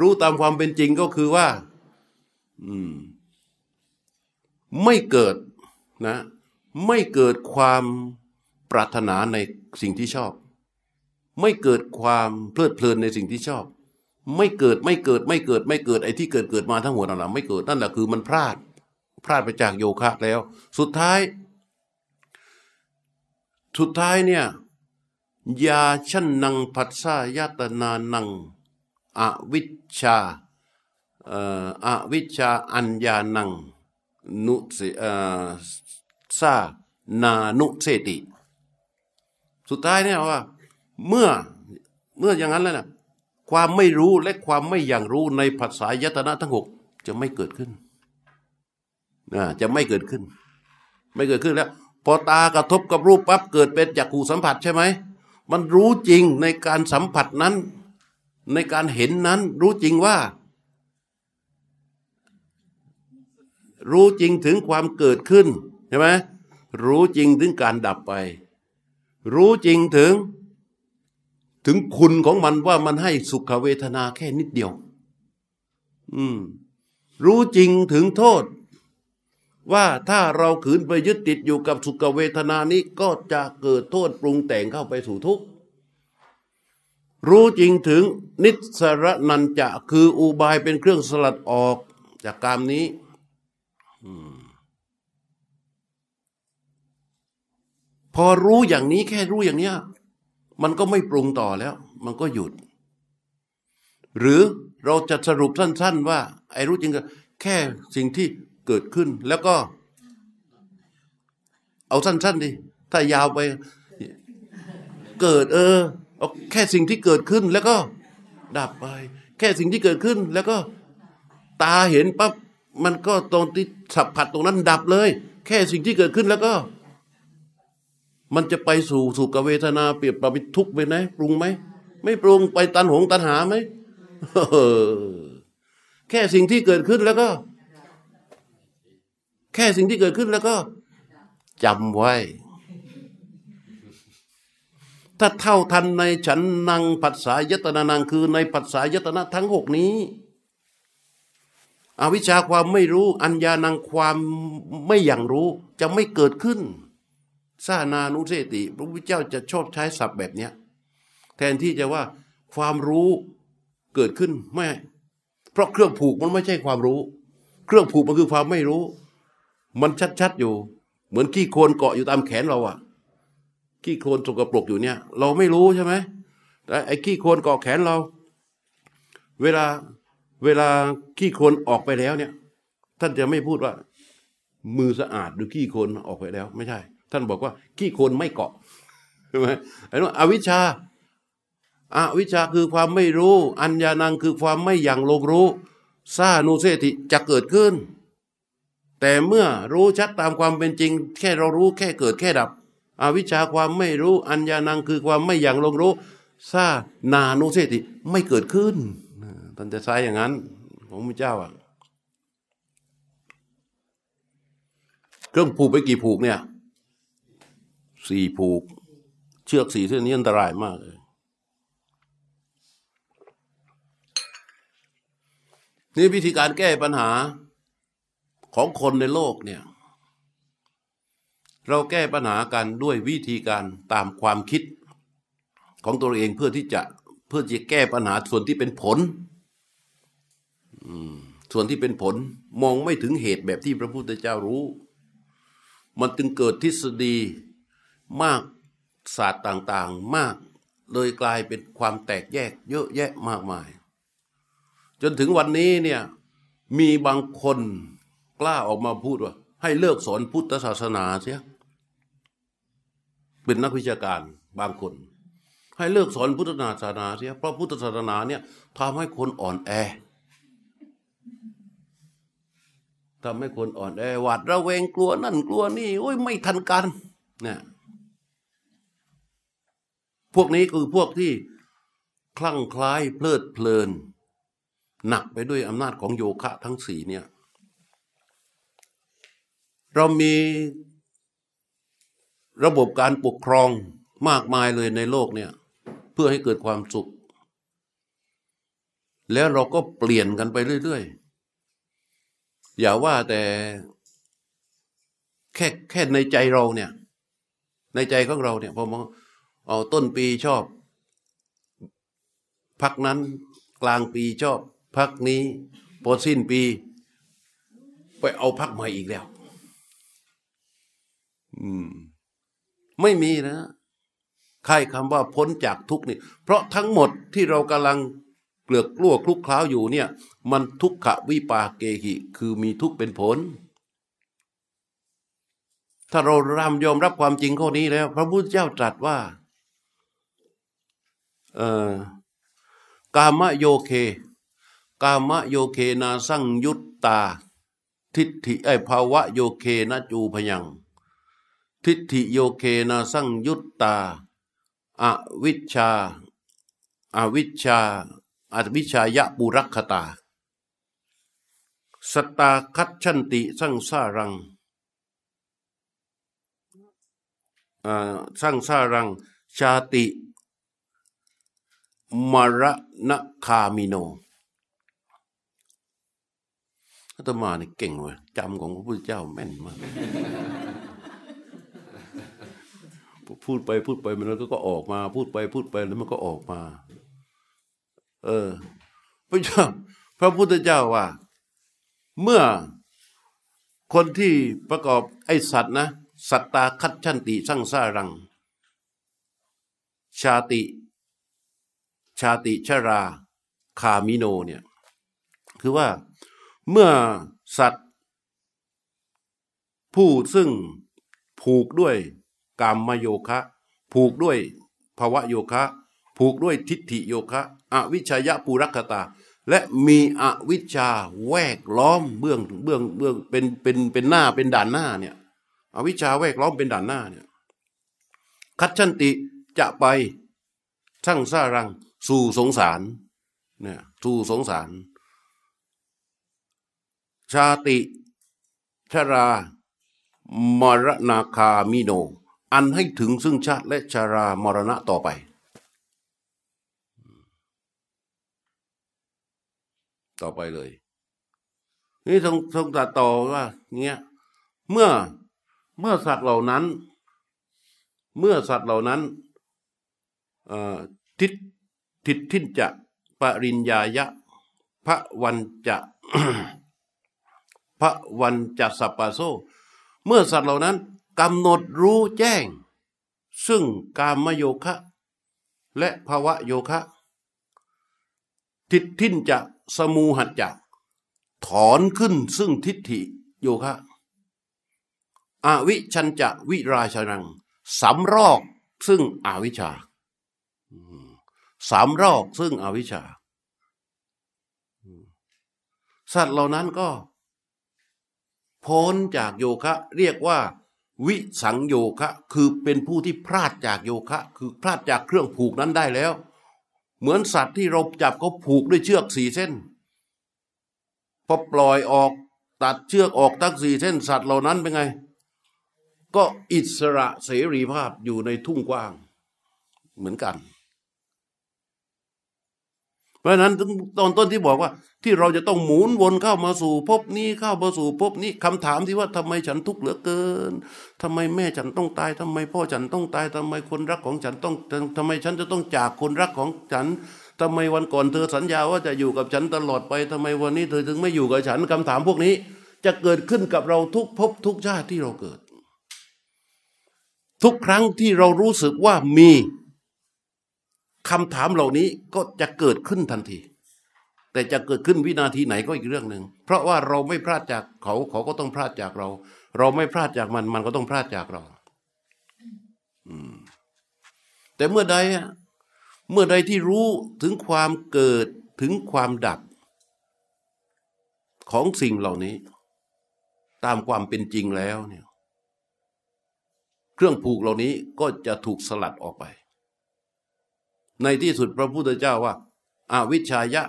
รู้ตามความเป็นจริงก็คือว่า อืม ไม่เกิดนะ ไม่เกิดความปรารถนาในสิ่งที่ชอบ ไม่เกิดความเพลิดเพลินในสิ่งที่ชอบ ไม่เกิดไม่เกิดไม่เกิดไม่เกิดไอ้ที่เกิดเกิดมาทั้งหมดนั่นแหละไม่เกิดนั่นแหละคือมันพลาด พลาดไปจากโยคะแล้ว สุดท้าย สุดท้ายเนี่ยยาชันนังพัสสายตนานังอวิชชาอวิชาอัญญานังนุสซานานุเสติ สุดท้ายเนี่ยว่า เมื่อเมื่ออย่างนั้นแล้วนะ ความไม่รู้และความไม่อย่างรู้ในภาษายตนะทั้งหกจะไม่เกิดขึ้นนะจะไม่เกิดขึ้น ไม่เกิดขึ้นแล้ว พอตากระทบกับรูปปั๊บเกิดเป็นจักขู่สัมผัสใช่ไหมมันรู้จริงในการสัมผัสนั้น ในการเห็นนั้น รู้จริงว่า รู้จริงถึงความเกิดขึ้นใช่ไหมรู้จริงถึงการดับไป รู้จริงถึง ถึงคุณของมันว่ามันให้สุขเวทนาแค่นิดเดียว อืม รู้จริงถึงโทษ ว่าถ้าเราขืนไปยึดติดอยู่กับสุขเวทนานี้ก็จะเกิดโทษปรุงแต่งเข้าไปสู่ทุกข์รู้จริงถึงนิสรนันจะคืออุบายเป็นเครื่องสลัดออกจากกามนี้พอรู้อย่างนี้แค่รู้อย่างเนี้ย มันก็ไม่ปรุงต่อแล้ว มันก็หยุด หรือเราจะสรุปสั้น ๆ ว่า ไอ้รู้จริงก็แค่สิ่งที่เกิดขึ้นแล้วก็ เอาสั้น ๆดิถ้ายาวไป เกิดเออเอาแค่สิ่งที่เกิดขึ้นแล้วก็ ดับไป แค่สิ่งที่เกิดขึ้น แล้วก็ ตาเห็นปั๊บมันก็ตรงที่สัมผัสตรงนั้นดับเลย แค่สิ่งที่เกิดขึ้นแล้วก็ มันจะไปสู่สุขเวทนาเปรียบไปทุกไปไหนปรุงไหมไม่ปรุงไปตันหงตันหาไหมแค่สิ่งที่เกิดขึ้นแล้วก็ แค่สิ่งที่เกิดขึ้นแล้วก็จำไว้ ถ้าเท่าทันในฉันนังปัสสายตนานังคือในปัสสายตนะทั้งหกนี้ อวิชาความไม่รู้ อัญญานังความไม่อย่างรู้จะไม่เกิดขึ้น สานานุเสติ พระพุทธเจ้าจะชอบใช้ศัพท์แบบเนี้ยแทนที่จะว่าความรู้เกิดขึ้นไม่เพราะเครื่องผูกมันไม่ใช่ความรู้ เครื่องผูกมันคือความไม่รู้ มันชัดๆอยู่ เหมือนขี้โคลนเกาะอยู่ตามแขนเราอะขี้โคลนสกปรกอยู่เนี่ย เราไม่รู้ใช่ไหมแต่ไอ้ขี้โคลนเกาะแขนเรา เวลาเวลาขี้โคลนออกไปแล้วเนี่ย ท่านจะไม่พูดว่า มือสะอาดหรือขี้โคลนออกไปแล้ว ไม่ใช่ ท่านบอกว่าขี้โคลนไม่เกาะใช่ไหมไอ้นั่นอวิชชาอวิชชาคือความไม่รู้ อัญญานังคือความไม่อย่างลงรู้ซานุเสติจะเกิดขึ้น แต่เมื่อรู้ชัดตามความเป็นจริง แค่เรารู้แค่เกิดแค่ดับ อวิชชาความไม่รู้อัญญานังคือความไม่อย่างลงรู้ซานานุเสติไม่เกิดขึ้นท่านจะใช้อย่างนั้นของพระเจ้าอะเครื่องผูกไปกี่ผูกเนี่ย สี่ผูก เชือกสี่เส้นนี้อันตรายมากเลยนี่วิธีการแก้ปัญหาของคนในโลกเนี่ย เราแก้ปัญหากันด้วยวิธีการตามความคิดของตัวเองเพื่อที่จะเพื่อจะแก้ปัญหาส่วนที่เป็นผลส่วนที่เป็นผลมองไม่ถึงเหตุแบบที่พระพุทธเจ้ารู้ มันจึงเกิดทฤษฎี มากศาสตร์ต่างๆมาก เลยกลายเป็นความแตกแยกเยอะแยะมากมาย จนถึงวันนี้เนี่ยมีบางคนกล้าออกมาพูดว่า ให้เลิกสอนพุทธศาสนาเสียเป็นนักวิชาการบางคน ให้เลิกสอนพุทธศาสนาเสียเพราะพุทธศาสนาเนี่ยทำให้คนอ่อนแอทำให้คนอ่อนแอหวาดระแวงกลัวนั่นกลัวนี่โอ้ยไม่ทันกันเนี่ย พวกนี้คือพวกที่คลั่งคล้ายเพลิดเพลิน หนักไปด้วยอำนาจของโยคะทั้งสี่เนี่ย เรามีระบบการปกครองมากมายเลยในโลกเนี่ย เพื่อให้เกิดความสุข แล้วเราก็เปลี่ยนกันไปเรื่อย ๆ อย่าว่าแต่แค่แค่ในใจเราเนี่ย ในใจของเราเนี่ยพอมอง เอาต้นปีชอบ พักนั้นกลางปีชอบ พักนี้พอสิ้นปี ไปเอาพักใหม่อีกแล้ว อืม ไม่มีนะใครคำว่าพ้นจากทุกนี่ เพราะทั้งหมดที่เรากำลังเกลือกกลัวคลุกคล้าวอยู่เนี่ย มันทุกขวิปาเกหิ คือมีทุกเป็นผล ถ้าเรารำยอมรับความจริงข้อนี้แล้ว พระพุทธเจ้าตรัสว่าเอ่อ กามโยเค กามโยเคนาสั่งยุตตา ทิฏฐิไอภาวะโยเคนะจูพยัง ทิฏฐิโยเคนาสั่งยุตตาอวิชชาอาวิชชาอวิชชายะปุรักขตา สตาคัตชันติสั่งสารังสั่งสารัง ชาติ มรณคามิโนอาตมาเนี่ยเก่งเว้ยจำของพระพุทธเจ้าแม่นมาก พูดไปพูดไปมันก็ออกมา พูดไปพูดไปแล้วมันก็ออกมา เออ พระเจ้า พระพุทธเจ้าว่า เมื่อคนที่ประกอบไอสัตว์นะ สัตตาคัดชันติสร้างสารัง ชาติ ชาติชราคามิโนเนี่ยคือว่าเมื่อสัตว์ ผู้ซึ่งผูกด้วยกามมโยคะ ผูกด้วยภาวะโยคะ ผูกด้วยทิฏฐิโยคะอวิชยะปุรักตา และมีอวิชชาแวกล้อมเบื้องเบื้องเบื้องเป็นเป็นเป็นหน้าเป็นด่านหน้าเนี่ยอวิชชาแวกล้อมเป็นด่านหน้าเนี่ยคัดชันติจะไปทั้งสารัง สู่สงสารเนี่ยสู่สงสาร ชาติชรามรณาคามิโน อันให้ถึงซึ่งชาติและชารามรณะต่อไป ต่อไปเลย นี่ทรงทรงตัดต่อว่าเงี้ยเมื่อเมื่อสัตว์เหล่านั้น เมื่อสัตว์เหล่านั้นทิศ ทิฏฐินจะปริญญายะพระวันจะพระวันจัสสปาโซ เมื่อสัตว์เหล่านั้นกำหนดรู้แจ้ง ซึ่งกามโยคะ และภาวะโยคะ ทิฏฐินจะสมูหัดจะถอนขึ้นซึ่งทิฏฐิโยคะอวิชันจะวิราชนังสำรอกซึ่งอวิชชา สามรอกซึ่งอวิชชา สัตว์เหล่านั้นก็พ้นจากโยคะ เรียกว่า วิสังโยคะ คือเป็นผู้ที่พลาดจากโยคะ คือพลาดจากเครื่องผูกนั้นได้แล้ว เหมือนสัตว์ที่เราจับเขาผูกด้วยเชือกสี่เส้นพอปล่อยออกตัดเชือกออกทั้งสี่เส้นสัตว์เหล่านั้นเป็นไง ก็อิสระเสรีภาพอยู่ในทุ่งกว้างเหมือนกัน เพราะฉะนั้นตอนต้นที่บอกว่า ที่เราจะต้องหมุนวนเข้ามาสู่ภพนี้เข้ามาสู่ภพนี้คำถามที่ว่าทำไมฉันทุกข์เหลือเกินทำไมแม่ฉันต้องตายทำไมพ่อฉันต้องตายทำไมคนรักของฉันต้องทำไมฉันจะต้องจากคนรักของฉันทำไมวันก่อนเธอสัญญาว่าจะอยู่กับฉันตลอดไปทำไมวันนี้เธอถึงไม่อยู่กับฉันคำถามพวกนี้ จะเกิดขึ้นกับเราทุกภพทุกชาติที่เราเกิด ทุกครั้งที่เรารู้สึกว่ามี คำถามเหล่านี้ก็จะเกิดขึ้นทันที แต่จะเกิดขึ้นวินาทีไหนก็อีกเรื่องหนึ่งเพราะว่าเราไม่พลาดจากเขาเขาก็ต้องพลาดจากเรา เราไม่พลาดจากมัน มันก็ต้องพลาดจากเราแต่เมื่อใดเมื่อใดที่รู้ถึงความเกิดถึงความดับ ของสิ่งเหล่านี้ ตามความเป็นจริงแล้วเนี่ย เครื่องผูกเหล่านี้ก็จะถูกสลัดออกไป ในที่สุดพระพุทธเจ้าว่าอาวิชายะ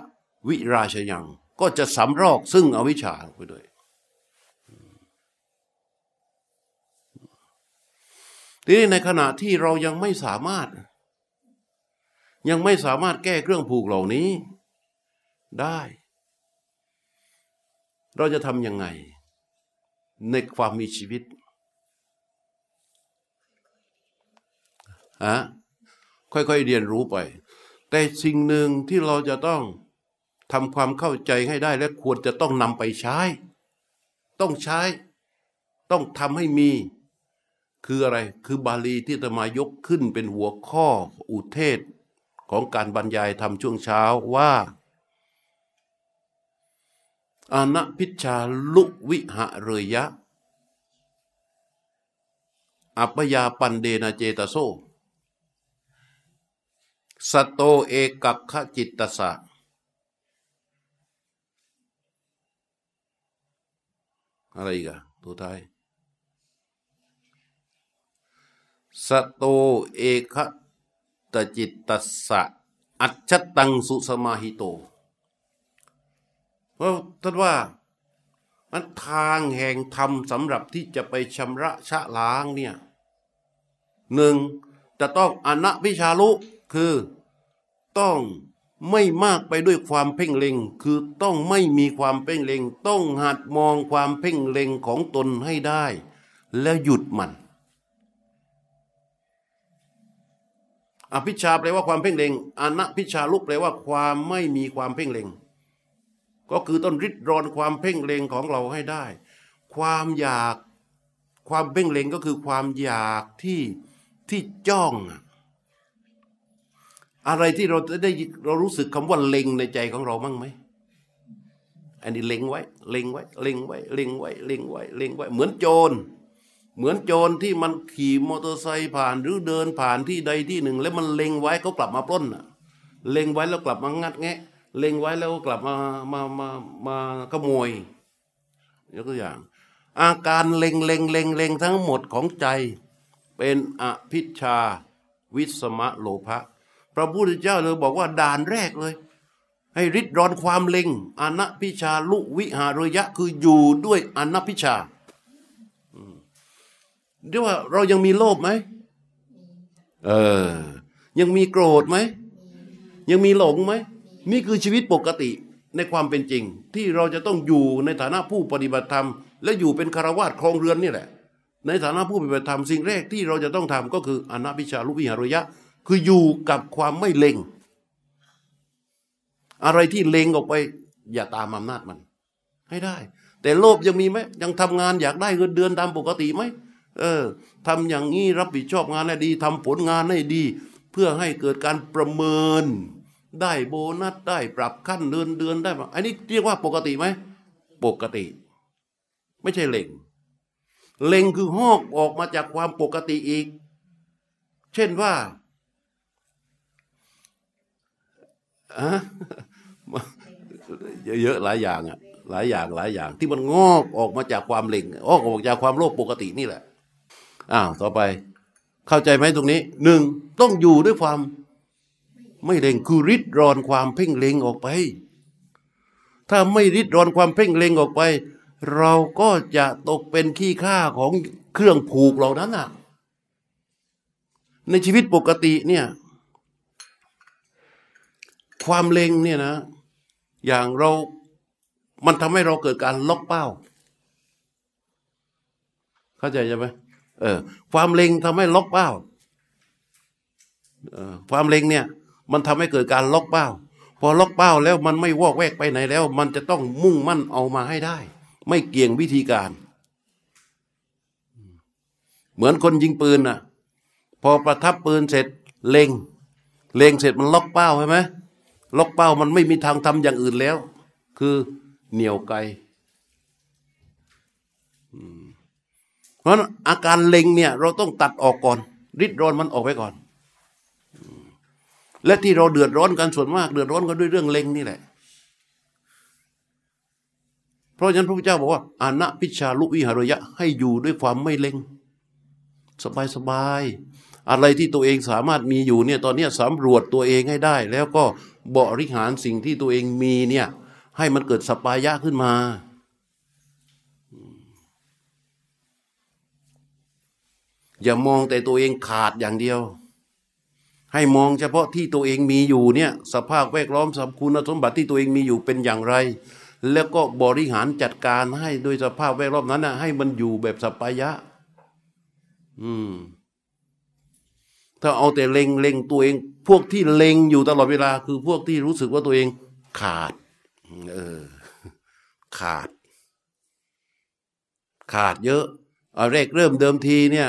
วิราชยัง ก็จะสำรอกซึ่งอวิชชาไปด้วย ทีนี้ในขณะที่เรายังไม่สามารถ ยังไม่สามารถแก้เครื่องผูกเหล่านี้ได้ เราจะทำยังไง ในความมีชีวิตฮะ ค่อยๆเรียนรู้ไป แต่สิ่งหนึ่งที่เราจะต้องทำความเข้าใจให้ได้และควรจะต้องนำไปใช้ ต้องใช้ ต้องทำให้มี คืออะไร คือบาลีที่จะมายกขึ้นเป็นหัวข้ออุเทศของการบรรยายทำช่วงเช้าว่าอนัพิชาลุวิหะเรยะ อัปยาปันเดนาเจตโซ สโตเอกัคขจิตตสะอะไรอีกอะตัวท้ายสโตเอกตจิตตสะ อัจฉตังสุสมาหิโต เพราะท่านว่ามันทางแห่งธรรมสำหรับที่จะไปชำระชะล้างเนี่ยหนึ่งจะต้องอนัพิชาลุ คือ ต้องไม่มากไปด้วยความเพ่งเล็ง คือต้องไม่มีความเพ่งเล็ง ต้องหัดมองความเพ่งเล็งของตนให้ได้ แล้วหยุดมัน อภิชาแปลว่าความเพ่งเล็งอนัพิชาลุกแปลว่าความไม่มีความเพ่งเล็ง ก็คือต้นริดรอนความเพ่งเล็งของเราให้ได้ ความอยาก ความเพ่งเล็งก็คือความอยากที่ที่จ้องอะ อะไรที่เราได้เรารู้สึกคำว่าเล็งในใจของเราบ้างไหมอันนี้เล็งไว้ เล็งไว้ เล็งไว้ เล็งไว้ เล็งไว้ เล็งไว้ เหมือนโจร เหมือนโจรที่มันขี่มอเตอร์ไซค์ผ่านหรือเดินผ่านที่ใดที่หนึ่ง แล้วมันเล็งไว้เขากลับมาปล้นอะ เล็งไว้แล้วกลับมางัดแงะ เล็งไว้แล้วกลับมา มา มา มาขโมย ยกตัวอย่าง อาการเล็งเล็งเล็งเล็งทั้งหมดของใจ เป็นอภิชาวิสมะโลภะ พระพุทธเจ้าเลยบอกว่าด่านแรกเลย ให้ริดรอนความเล็งอนัพิชาลุวิหารยะคืออยู่ด้วยอนัพิชาเรียกว่าเรายังมีโลภไหมเออ ยังมีโกรธไหม ยังมีหลงไหม นี่คือชีวิตปกติในความเป็นจริง ที่เราจะต้องอยู่ในฐานะผู้ปฏิบัติธรรม และอยู่เป็นคารวาสครองเรือนนี่แหละ ในฐานะผู้ปฏิบัติธรรมสิ่งแรกที่เราจะต้องทำก็คืออนัพิชาลุวิหารยะ คืออยู่กับความไม่เล็ง อะไรที่เล็งออกไป อย่าตามอำนาจมัน ให้ได้ แต่โลภยังมีไหมยังทำงานอยากได้เงินเดือนตามปกติไหมเออทำอย่างนี้รับผิดชอบงานให้ดีทำผลงานให้ดี เพื่อให้เกิดการประเมิน ได้โบนัสได้ปรับขั้นเดือนเดือนได้อันนี้เรียกว่าปกติไหมปกติ ไม่ใช่เล็งเล็งคือหอกออกมาจากความปกติอีก เช่นว่าอะ เยอะๆหลายอย่างอะหลายอย่างหลายอย่าง ที่มันงอกออกมาจากความเล็งออกออกจากความโลภปกตินี่แหละอ้าวต่อไป เข้าใจไหมตรงนี้หนึ่งต้องอยู่ด้วยความ ไม่เล็งคือริดรอนความเพ่งเล็งออกไป ถ้าไม่ริดรอนความเพ่งเล็งออกไป เราก็จะตกเป็นขี้ข้าของเครื่องผูกเหล่านั้นอะ ในชีวิตปกติเนี่ย ความเล็งเนี่ยนะ อย่างเรา มันทำให้เราเกิดการล็อกเป้า เข้าใจใช่ไหมเออ ความเล็งทำให้ล็อกเป้าเออความเล็งเนี่ย มันทำให้เกิดการล็อกเป้า พอล็อกเป้าแล้วมันไม่วอกแวกไปไหนแล้ว มันจะต้องมุ่งมั่นเอามาให้ได้ ไม่เกี่ยงวิธีการ เหมือนคนยิงปืนน่ะ พอประทับปืนเสร็จเล็ง เล็งเสร็จมันล็อกเป้าใช่ไหม ล็อกเป้ามันไม่มีทางทำอย่างอื่นแล้ว คือเหนียวไกลเพราะอาการเล็งเนี่ย เราต้องตัดออกก่อน ริดรอนมันออกไปก่อน และที่เราเดือดร้อนกันส่วนมาก เดือดร้อนกันด้วยเรื่องเล็งนี่แหละ เพราะฉะนั้นพระพุทธเจ้าบอกว่า อานะพิชาลุวิหารยะ ให้อยู่ด้วยความไม่เล็ง สบายสบายอะไรที่ตัวเองสามารถมีอยู่เนี่ยตอนนี้สำรวจตัวเองให้ได้ แล้วก็ บริหารสิ่งที่ตัวเองมีเนี่ยให้มันเกิดสปายะขึ้นมา อย่ามองแต่ตัวเองขาดอย่างเดียว ให้มองเฉพาะที่ตัวเองมีอยู่เนี่ยสภาพแวดล้อมสมคุณสมบัติที่ตัวเองมีอยู่เป็นอย่างไร แล้วก็บริหารจัดการให้โดยสภาพแวดล้อมนั้นนะให้มันอยู่แบบสปายะ อืม ถ้าเอาแต่เล็งเล็งตัวเอง พวกที่เล็งอยู่ตลอดเวลา คือพวกที่รู้สึกว่าตัวเองขาด เออ ขาด ขาดเยอะเอาแรกเริ่มเดิมทีเนี่ย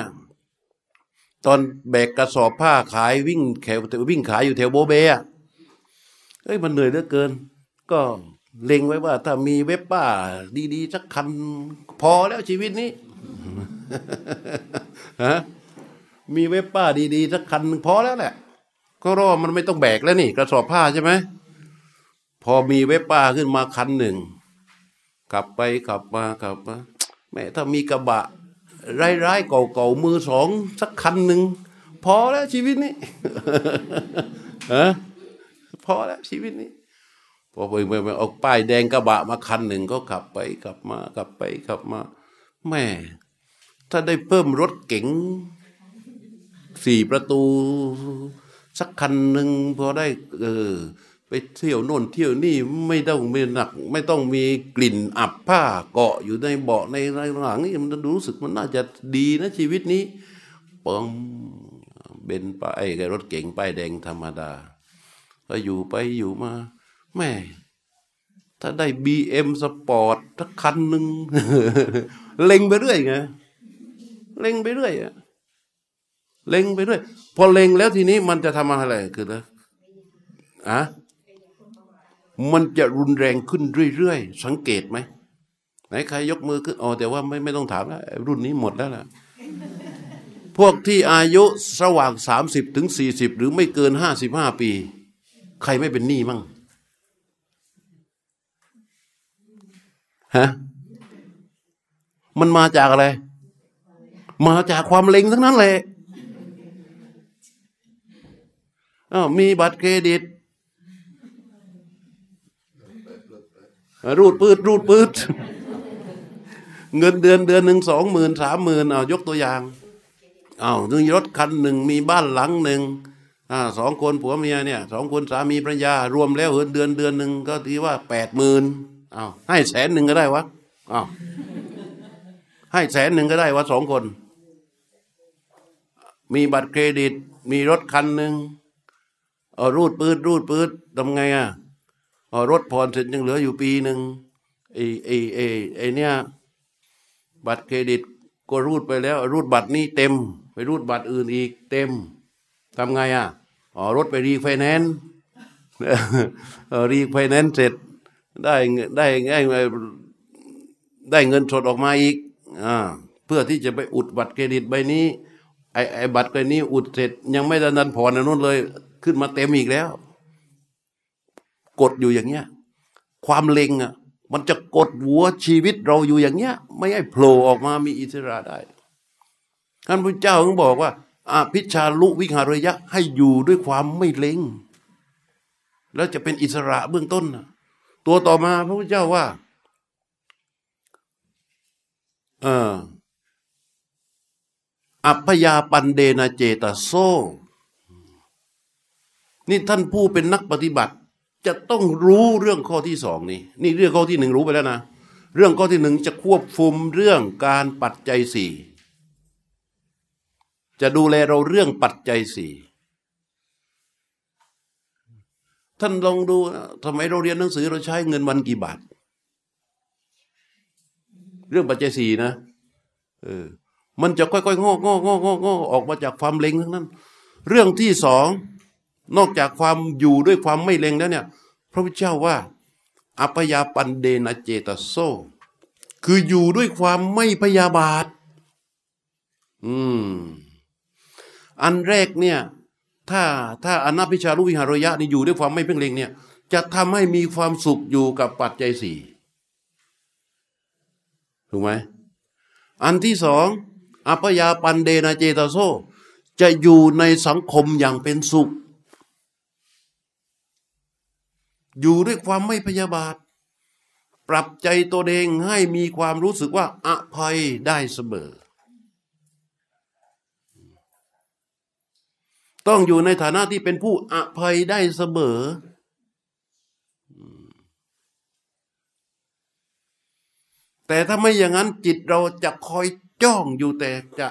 ตอนแบกกระสอบผ้าขายวิ่งแถววิ่งขายอยู่แถวโบเบะเอ้ยมันเหนื่อยเหลือเกิน ก็เล็งไว้ว่า ถ้ามีเว็บป้า ดีๆสักคันพอแล้วชีวิตนี้ฮะ มีเว็บป้าดีๆสักคันนึงพอแล้วแหละ ก็รอมันไม่ต้องแบกแล้วนี่ กระสอบผ้าใช่ไหมพอมีเว็บป้าขึ้นมาคันหนึ่งขับไปขับมาขับมาแม่ถ้ามีกระบะร้ายๆเก่าๆมือสองสักคันหนึ่งพอแล้วชีวิตนี้ฮะพอแล้วชีวิตนี้พอไปไปเอาป้ายแดงกระบะมาคันหนึ่งก็ขับไปขับมาขับไปขับมาแม่ถ้าได้เพิ่มรถเก๋ง สี่ประตู สักคันหนึ่งพอได้เออไปเที่ยวโน่นเที่ยวนี่ไม่ต้องมีหนัก ไม่ต้องมีกลิ่นอับผ้าเกาะอยู่ในเบาะในหลังนี่มันรู้สึกมันน่าจะดีนะชีวิตนี้ปองเบนไปไอ้รถเก่งป้ายแดงธรรมดาก็อยู่ไปอยู่มาแม่ถ้าได้บีเอ็มสปอร์ตสักคันหนึ่งเล็งไปเรื่อยไงเล็งไปเรื่อยอะ เล็งไปด้วย พอเล็งแล้วทีนี้มันจะทำอะไรคือนะอะมันจะรุนแรงขึ้นเรื่อยๆ สังเกตไหมไหนใครยกมือขึ้นอ๋อแต่ว่าไม่ไม่ต้องถามแล้วรุ่นนี้หมดแล้วล่ะ พวกที่อายุระหว่างสามสิบถึงสี่สิบหรือไม่เกินห้าสิบห้าปี ใครไม่เป็นหนี้มั่งฮะมันมาจากอะไร มาจากความเล็งทั้งนั้นแหละ อ้าวมีบัตรเครดิต รูดปืดรูดปืดเงินเดือนเดือนหนึ่งสองหมื่นสามหมื่นเอายกตัวอย่างอ้าวมีรถคันหนึ่งมีบ้านหลังหนึ่งอ่าสองคนผัวเมียเนี่ยสองคนสามีภรรยารวมแล้วเดือนเดือนหนึ่งก็ทีว่าแปดหมื่นอ้าวให้แสนหนึ่งก็ได้วะอ้าวให้แสนหนึ่งก็ได้วะสองคน มีบัตรเครดิต มีรถคันหนึ่ง เอารูดปืดรูดปืดทำไงอะเอารถผ่อนเสร็จยังเหลืออยู่ปีหนึ่งไอ้ไอ้ไอ้ไอ้เนี่ยบัตรเครดิตก็รูดไปแล้ว รูดบัตรนี้เต็ม ไปรูดบัตรอื่นอีกเต็มทำไงอะอ๋อรถไปรีไฟแนนซ์รีไฟแนนซ์เสร็จได้ได้ได้ได้เงินสดออกมาอีกอ่าเพื่อที่จะไปอุดบัตรเครดิตใบนี้ไอ้ไอ้บัตรใบนี้อุดเสร็จ ยังไม่ได้ทันผ่อนนู้นเลย ขึ้นมาเต็มอีกแล้ว กดอยู่อย่างเงี้ย ความเล็งอะ มันจะกดหัวชีวิตเราอยู่อย่างเงี้ย ไม่ให้โผล่ออกมามีอิสระได้ท่านพระเจ้าถึงบอกว่าอะนะภิชฌาลุวิหะเรยยะให้อยู่ด้วยความไม่เล็ง แล้วจะเป็นอิสระเบื้องต้นนะตัวต่อมาพระพุทธเจ้าว่าอออัพยาปันเดนาเจตโซ นี่ท่านผู้เป็นนักปฏิบัติ จะต้องรู้เรื่องข้อที่สองนี่นี่เรื่องข้อที่หนึ่งรู้ไปแล้วนะ เรื่องข้อที่หนึ่งจะควบคุมเรื่องการปัจจัยสี่จะดูแลเราเรื่องปัจจัยสี่ท่านลองดูทำไมเราเรียนหนังสือเราใช้เงินวันกี่บาท เรื่องปัจจัยสี่นะเออมันจะค่อยๆงอกงอกงอกงอกงอกออกมาจากความเล็งทั้งนั้น เรื่องที่สอง นอกจากความอยู่ด้วยความไม่เล็งแล้วเนี่ย พระพุทธเจ้าว่า อัปยาปันเดนเจตโซ คืออยู่ด้วยความไม่พยาบาท อืม อันแรกเนี่ย ถ้าถ้าอนาพิชาลุวิหารยะนี่อยู่ด้วยความไม่เพ่งเล็งเนี่ย จะทำให้มีความสุขอยู่กับปัจจัยสี่ถูกไหมอันที่สองอัปยาปันเดนเจตโซ จะอยู่ในสังคมอย่างเป็นสุข อยู่ด้วยความไม่พยาบาท ปรับใจตัวเองให้มีความรู้สึกว่าอภัยได้เสมอ ต้องอยู่ในฐานะที่เป็นผู้อภัยได้เสมอ แต่ถ้าไม่อย่างนั้นจิตเราจะคอยจ้องอยู่แต่จะ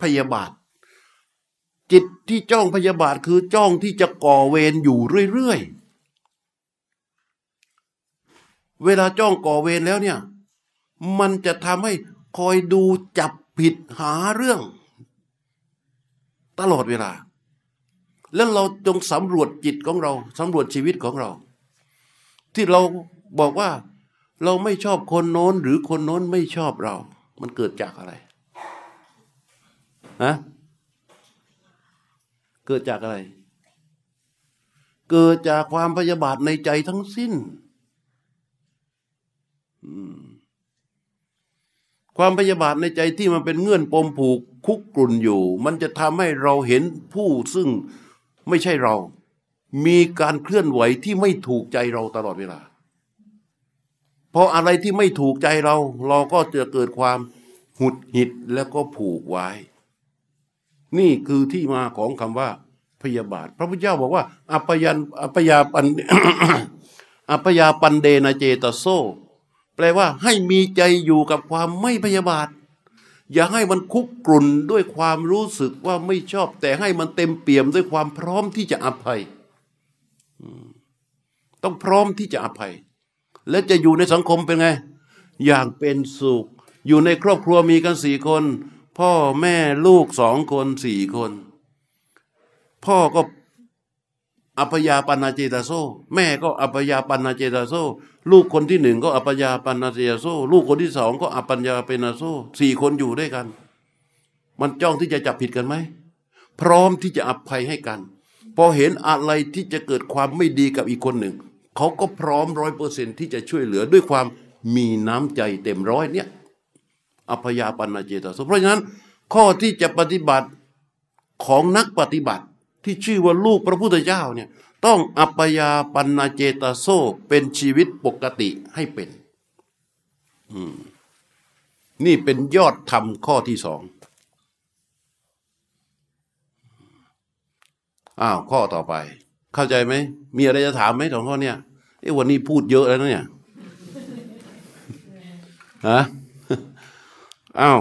พยาบาท จิตที่จ้องพยาบาทคือจ้องที่จะก่อเวรอยู่เรื่อยๆ เวลาจ้องก่อเวรแล้วเนี่ย มันจะทำให้คอยดูจับผิดหาเรื่อง ตลอดเวลา แล้วเราจงสำรวจจิตของเราสำรวจชีวิตของเรา ที่เราบอกว่าเราไม่ชอบคนโน้นหรือคนโน้นไม่ชอบเรา มันเกิดจากอะไรฮะ กิดจากอะไร เกิดจากความพยาบาทในใจทั้งสิ้นความพยาบาทในใจที่มันเป็นเงื่อนปมผูกคุกกลุ่นอยู่ มันจะทำให้เราเห็นผู้ซึ่งไม่ใช่เรา มีการเคลื่อนไหวที่ไม่ถูกใจเราตลอดเวลาพราะอะไรที่ไม่ถูกใจเรา เราก็จะเกิดความหุดหิดแล้วก็ผูกไว้ นี่คือที่มาของคำว่า พยาบาท พระพุทธเจ้าบอกว่า อัปยันอัปยาปันอัปยาปันเดนเจตโซ แปลว่าให้มีใจอยู่กับความไม่พยาบาท อย่าให้มันคุกกรุ่นด้วยความรู้สึกว่าไม่ชอบ แต่ให้มันเต็มเปี่ยมด้วยความพร้อมที่จะอภัย ต้องพร้อมที่จะอภัย และจะอยู่ในสังคมเป็นไง อย่างเป็นสุข อยู่ในครอบครัวมีกันสี่คน พ่อแม่ลูกสองคนสี่คน พ่อก็อัปยาปนาเจตาโซ แม่ก็อัปยาปนาเจตาโซ ลูกคนที่หนึ่งก็อัปยาปนาเจตาโซ ลูกคนที่สองก็อัปัญญาเปนาโซสี่คนอยู่ด้วยกัน มันจ้องที่จะจับผิดกันไหม พร้อมที่จะอภัยให้กัน พอเห็นอะไรที่จะเกิดความไม่ดีกับอีกคนหนึ่ง เขาก็พร้อมร้อยเปอร์เซนที่จะช่วยเหลือด้วยความมีน้ำใจเต็มร้อยเนี่ยอภยาปัญเจตสเพราะฉะนั้น ข้อที่จะปฏิบัติของนักปฏิบัติ ที่ชื่อว่าลูกพระพุทธเจ้าเนี่ยต้องอัปยาปัญเจตโซเป็นชีวิตปกติให้เป็นนี่เป็นยอดธรรมข้อที่สองอ้าวข้อต่อไป เข้าใจไหม มีอะไรจะถามไหมสองข้อเนี่ยเอ้วันนี้พูดเยอะแล้วเนี่ยฮะอ้าว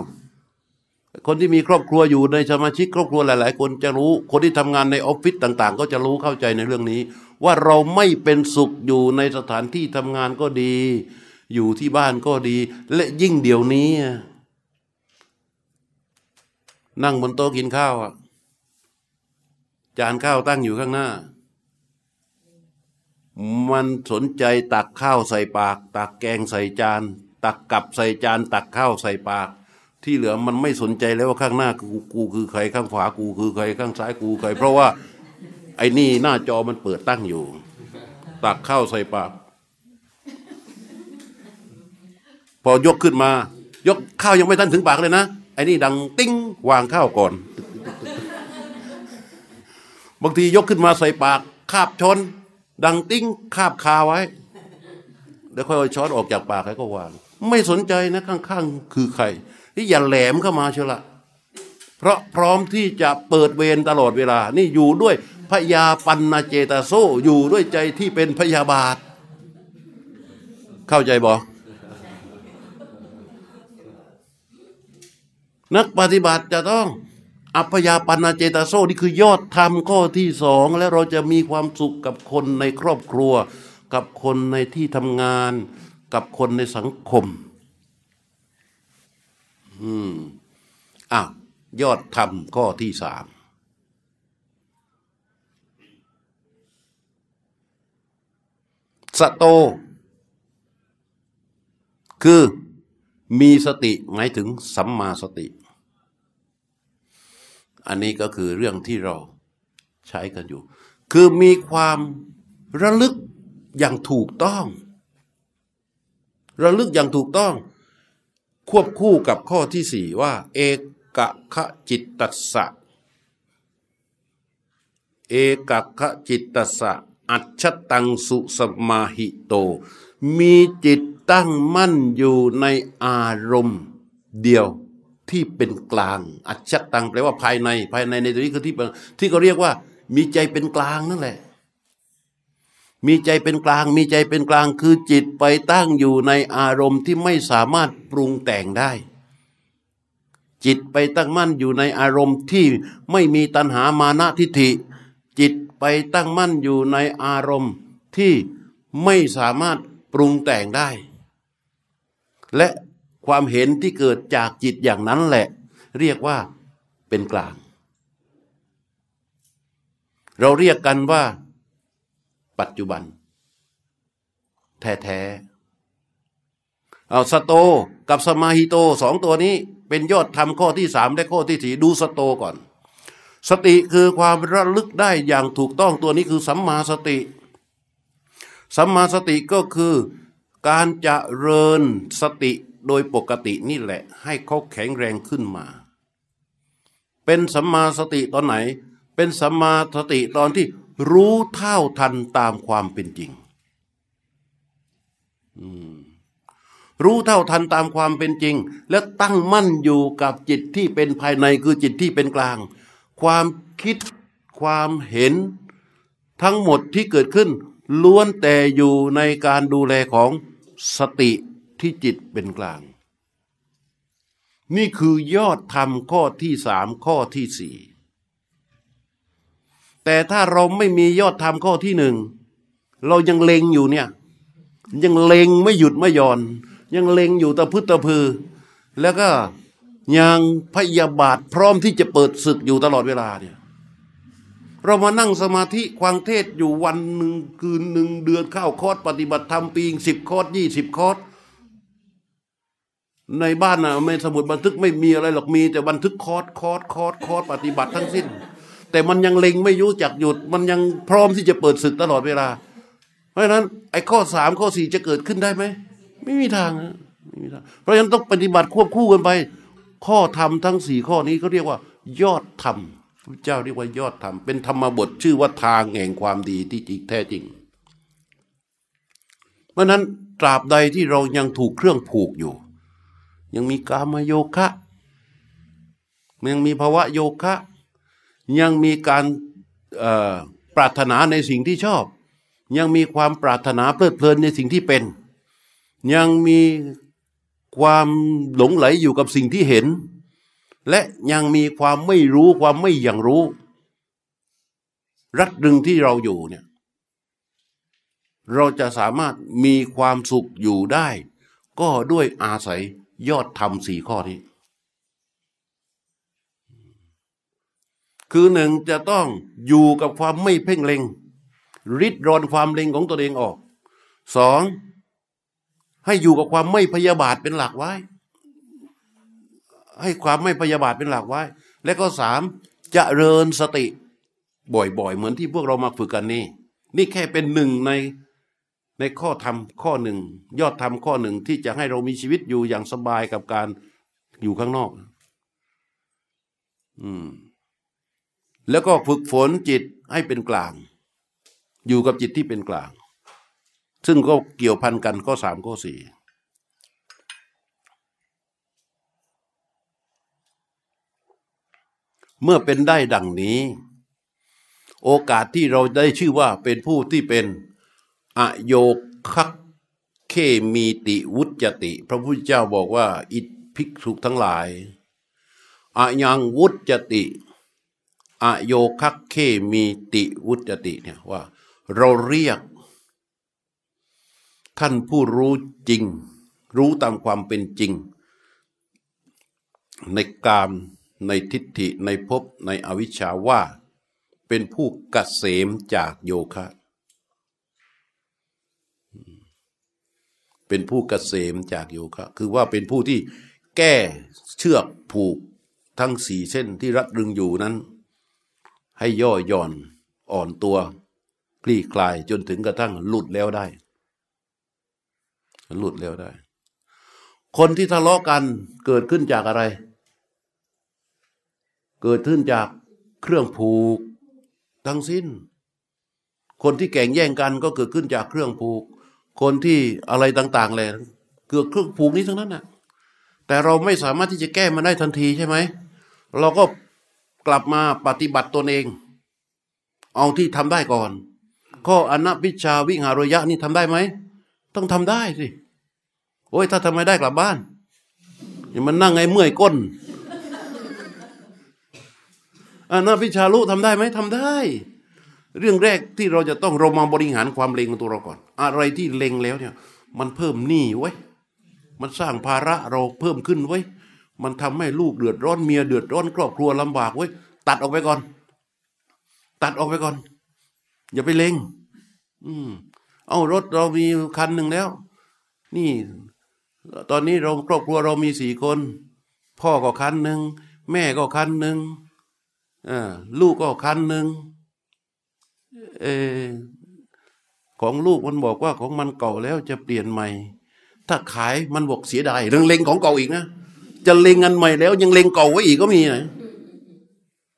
คนที่มีครอบครัวอยู่ในสมาชิกครอบครัวหลาย ๆ คนจะรู้ คนที่ทำงานในออฟฟิศต่าง ๆ ก็จะรู้เข้าใจในเรื่องนี้ ว่าเราไม่เป็นสุขอยู่ในสถานที่ทำงานก็ดี อยู่ที่บ้านก็ดี และยิ่งเดี๋ยวนี้ นั่งบนโต๊ะกินข้าวอะจานข้าวตั้งอยู่ข้างหน้า มันสนใจตักข้าวใส่ปาก ตักแกงใส่จาน ตักกับใส่จาน ตักข้าวใส่ปาก ที่เหลือมันไม่สนใจแล้วว่าข้างหน้ากูกูคือใครข้างขวากูคือใครข้างซ้ายกูใคร เพราะว่าไอ้นี่หน้าจอมันเปิดตั้งอยู่ ตักข้าวใส่ปากพอยกขึ้นมา ยกข้าวยังไม่ทันถึงปากเลยนะไอ้นี่ดังติ้งวางข้าวก่อน บางทียกขึ้นมาใส่ปาก คาบช้อนดังติ้งคาบคาไว้ แล้วค่อยช้อนออกจากปากแล้วก็วาง ไม่สนใจนะข้างๆคือใคร ที่อย่าแหลมเข้ามาเชียวละเพราะพร้อมที่จะเปิดเวรตลอดเวลา นี่อยู่ด้วยพยาปันนาเจตาโซอยู่ด้วยใจที่เป็นพยาบาท เข้าใจบอนักปฏิบัติจะต้องอัพยาปันนาเจตาโซนี่คือยอดธรรมข้อที่สอง และเราจะมีความสุขกับคนในครอบครัว กับคนในที่ทำงาน กับคนในสังคม อืมอ้าวยอดธรรมข้อที่สามสโต คือมีสติหมายถึงสัมมาสติ อันนี้ก็คือเรื่องที่เราใช้กันอยู่ คือมีความระลึกอย่างถูกต้อง ระลึกอย่างถูกต้อง ควบคู่กับข้อที่สี่ว่า เอกขจิตตัสสะเอกขจิตตัสสะอัจฉตังสุสมาหิโต มีจิตตั้งมั่นอยู่ในอารมณ์เดียวที่เป็นกลาง อัจฉตังแปลว่าภายในภายในในตัวนี้คือที่ที่เขาเรียกว่า มีใจเป็นกลางนั่นแหละ มีใจเป็นกลาง มีใจเป็นกลางคือจิตไปตั้งอยู่ในอารมณ์ที่ไม่สามารถปรุงแต่งได้ จิตไปตั้งมั่นอยู่ในอารมณ์ที่ไม่มีตัณหามานะทิฏฐิ จิตไปตั้งมั่นอยู่ในอารมณ์ที่ไม่สามารถปรุงแต่งได้ และความเห็นที่เกิดจากจิตอย่างนั้นแหละ เรียกว่าเป็นกลาง เราเรียกกันว่า ปัจจุบัน แท้ๆเอาสโตกับสมาหิโตสองตัวนี้ เป็นยอดธรรมข้อที่สามและข้อที่สี่ดูสโตก่อน สติคือความระลึกได้อย่างถูกต้องตัวนี้คือสัมมาสติ สัมมาสติก็คือการจะเริญสติโดยปกตินี่แหละ ให้เขาแข็งแรงขึ้นมา เป็นสัมมาสติตอนไหน เป็นสัมมาสติตอนที่ รู้เท่าทันตามความเป็นจริง รู้เท่าทันตามความเป็นจริง และตั้งมั่นอยู่กับจิตที่เป็นภายในคือจิตที่เป็นกลาง ความคิดความเห็น ทั้งหมดที่เกิดขึ้น ล้วนแต่อยู่ในการดูแลของสติที่จิตเป็นกลาง นี่คือยอดธรรมข้อที่สามข้อที่สี่ แต่ถ้าเราไม่มียอดธรรมข้อที่หนึ่งเรายังเล็งอยู่เนี่ย ยังเล็งไม่หยุดไม่หย่อน ยังเล็งอยู่ตะพึตะพือ แล้วก็ยังพยาบาทพร้อมที่จะเปิดศึกอยู่ตลอดเวลาเนี่ยเรามานั่งสมาธิฟังเทศน์อยู่วันหนึ่งคืนหนึ่งเดือนเข้าคอร์สปฏิบัติธรรมปีสิบคอร์สยี่สิบคอร์สในบ้านนะไม่สมุดบันทึกไม่มีอะไรหรอกมีแต่บันทึกคอร์สคอร์สคอร์สคอร์สปฏิบัติทั้งสิ้น แต่มันยังเล็งไม่ยุจักหยุด มันยังพร้อมที่จะเปิดศึกตลอดเวลา เพราะฉะนั้นไอ้ข้อสามข้อสี่จะเกิดขึ้นได้ไหมไม่มีทางนะไม่มีทางเพราะฉะนั้นต้องปฏิบัติควบคู่กันไป ข้อธรรมทั้งสี่ข้อนี้เขาเรียกว่า ยอดธรรมพระเจ้าเรียกว่ายอดธรรมเป็นธรรมบทชื่อว่าทางแห่งความดีที่จริงแท้จริง เพราะนั้นตราบใดที่เรายังถูกเครื่องผูกอยู่ ยังมีกามโยคะ ยังมีภาวะโยคะ ยังมีการปรารถนาในสิ่งที่ชอบ ยังมีความปรารถนาเพลิดเพลินในสิ่งที่เป็น ยังมีความหลงไหลอยู่กับสิ่งที่เห็น และยังมีความไม่รู้ความไม่อย่างรู้ รัดดึงที่เราอยู่เนี่ยเราจะสามารถมีความสุขอยู่ได้ ก็ด้วยอาศัยยอดธรรมสี่ข้อนี้ คือหนึ่งจะต้องอยู่กับความไม่เพ่งเล็งริดรอนความเล็งของตัวเองออกสองให้อยู่กับความไม่พยาบาทเป็นหลักไว้ ให้ความไม่พยาบาทเป็นหลักไว้ และก็สามจะเริญสติ บ่อยๆ เหมือนที่พวกเรามาฝึกกันนี่ นี่แค่เป็นหนึ่งในในข้อธรรมข้อหนึ่ง ยอดธรรมข้อหนึ่งที่จะให้เรามีชีวิตอยู่อย่างสบายกับการอยู่ข้างนอก อืม แล้วก็ฝึกฝนจิตให้เป็นกลาง อยู่กับจิตที่เป็นกลาง ซึ่งก็เกี่ยวพันกันข้อสามข้อสี่เมื่อเป็นได้ดังนี้ โอกาสที่เราได้ชื่อว่าเป็นผู้ที่เป็นอโยคักเคมีติวุจติ พระพุทธเจ้าบอกว่า อิภิกษุทั้งหลายอะยังวุจติ อโยคักเคมีติวุจติเนี่ยว่า เราเรียก ท่านผู้รู้จริง รู้ตามความเป็นจริง ในกามในทิฏฐิในภพในอวิชชาว่า เป็นผู้กเกษมจากโยคะ เป็นผู้กเกษมจากโยคะ คือว่าเป็นผู้ที่แก้เชือกผูกทั้งสี่เส้นที่รัดรึงอยู่นั้น ให้ย่อหย่อนอ่อนตัวคลี่คลายจนถึงกระทั่งหลุดแล้วได้ หลุดแล้วได้ คนที่ทะเลาะกันเกิดขึ้นจากอะไร เกิดขึ้นจากเครื่องผูก ทั้งสิ้น คนที่แข่งแย่งกันก็เกิดขึ้นจากเครื่องผูก คนที่อะไรต่างๆเลยเกิดเครื่องผูกนี้ทั้งนั้นน่ะแต่เราไม่สามารถที่จะแก้มันได้ทันทีใช่ไหมเราก็ กลับมาปฏิบัติตนเอง เอาที่ทำได้ก่อน ข้ออนัพิชาวิหารยะนี่ทำได้ไหม ต้องทำได้สิ โอ้ยถ้าทำไม่ได้กลับบ้านอย่ามันนั่งไงเมื่อยก้นอนัพิชาลุทำได้ไหมทำได้ เรื่องแรกที่เราจะต้องเรามาบริหารความเลงของตัวเราก่อน อะไรที่เลงแล้วเนี่ย มันเพิ่มหนี้ไว้ มันสร้างภาระเราเพิ่มขึ้นไว้ มันทำให้ลูกเดือดร้อนเมียเดือดร้อนครอบครัวลำบากไว้ยตัดออกไปก่อน ตัดออกไปก่อน อย่าไปเลงอืม เอารถเรามีคันหนึ่งแล้ว นี่ ตอนนี้เราครอบครัวเรามีสี่คน พ่อก็คันหนึ่งแม่ก็คันหนึ่งอ่าลูกก็คันหนึ่งเออของลูกมันบอกว่าของมันเก่าแล้วจะเปลี่ยนใหม่ ถ้าขายมันบอกเสียดายเรื่องเล็งของเก่าอีกนะ จะเล็งอันใหม่แล้ว ยังเล็งเก่าไว้อีกก็มีนะ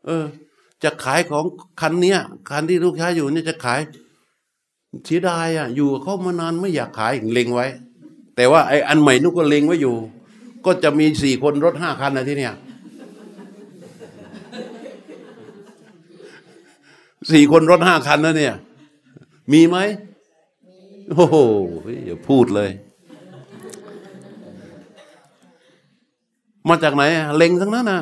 เออ จะขายของคันเนี้ยคันที่ลูกค้าอยู่เนี่ยจะขายเสียดายอะ อยู่กับเขามานานไม่อยากขายเล็งไว้ แต่ว่าไอ้อันใหม่นุกก็เล็งไว้อยู่ ก็จะมีสี่คนรถห้าคันนะที่เนี่ยสี่คนรถห้าคันนะเนี่ย มีไหมโอ้โหอย่าพูดเลย มาจากไหนเล็งทั้งนั้นนะ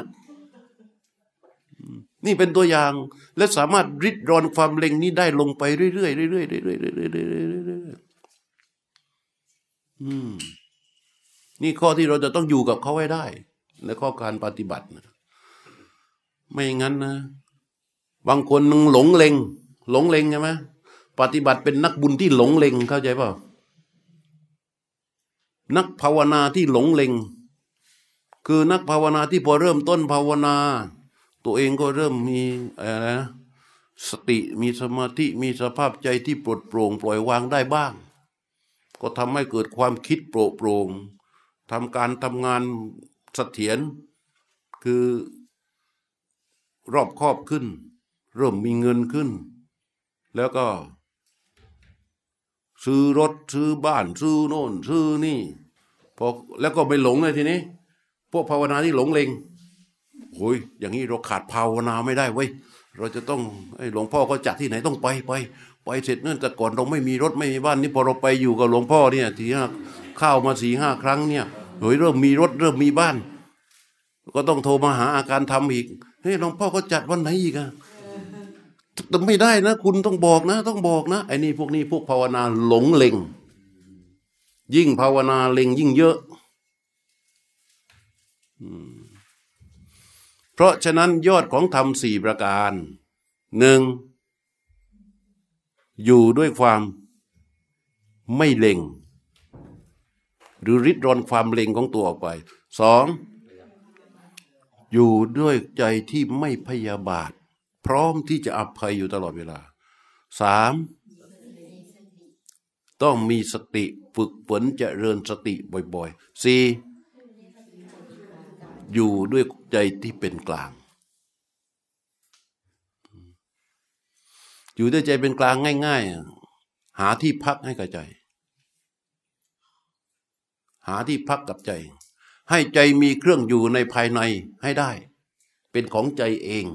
นี่เป็นตัวอย่างและสามารถริดรอนความเล็งนี้ได้ลงไปเรื่อยๆเรื่อยๆเรื่อยๆเรื่อยๆเรื่อยๆอืมนี่ข้อที่เราจะต้องอยู่กับเขาให้ได้ในข้อการปฏิบัตินะไม่งั้นนะ บางคนนึงหลงเลงหลงเลงใช่ไหมปฏิบัติเป็นนักบุญที่หลงเลงเข้าใจเปล่านักภาวนาที่หลงเลง คือนักภาวนาที่พอเริ่มต้นภาวนา ตัวเองก็เริ่มมีอะไรนะสติมีสมาธิมีสภาพใจที่ปลดโปร่งปล่อยวางได้บ้าง ก็ทำให้เกิดความคิดโปร่งโปร่งทำการทำงานเสถียรคือรอบครอบขึ้น เริ่มมีเงินขึ้น แล้วก็ ซื้อรถซื้อบ้าน ซื้อโน่น ซื้อนี่พอแล้วก็ไปหลงเลยทีนี้ พวกภาวนาที่หลงเลงโอ้ยอย่างนี้เราขาดภาวนาไม่ได้เว้ยเราจะต้องไอหลวงพ่อก็จัดที่ไหนต้องไปไปไปเสร็จเนั่นแต่ก่อนเราไม่มีรถไม่มีบ้านนี่พอเราไปอยู่กับหลวงพ่อเนี่ยทีห้าข้าวมาสี่ห้าครั้งเนี่ยเฮ้ยเริ่มมีรถเริ่มมีบ้าน ก็ต้องโทรมาหาอาการทำอีกเฮ้ยหลวงพ่อก็จัดวันไหนอีกอะแต่ไม่ได้นะ คุณต้องบอกนะ ต้องบอกนะไอ้นี่พวกนี้พวกภาวนาหลงเล็งยิ่งภาวนาเล็งยิ่งเยอะ เพราะฉะนั้นยอดของธรรมสี่ประการหนึ่งอยู่ด้วยความไม่เล็ง หรือริดรอนความเล็งของตัวออกไปสองอยู่ด้วยใจที่ไม่พยาบาท พร้อมที่จะอภัยอยู่ตลอดเวลาสามต้องมีสติฝึกฝนจเจริญสติบ่อยๆสี่ อยู่ด้วยใจที่เป็นกลาง อยู่ด้วยใจเป็นกลางง่าย ๆ หาที่พักให้กับใจ หาที่พักกับใจ ให้ใจมีเครื่องอยู่ในภายในให้ได้ เป็นของใจเอง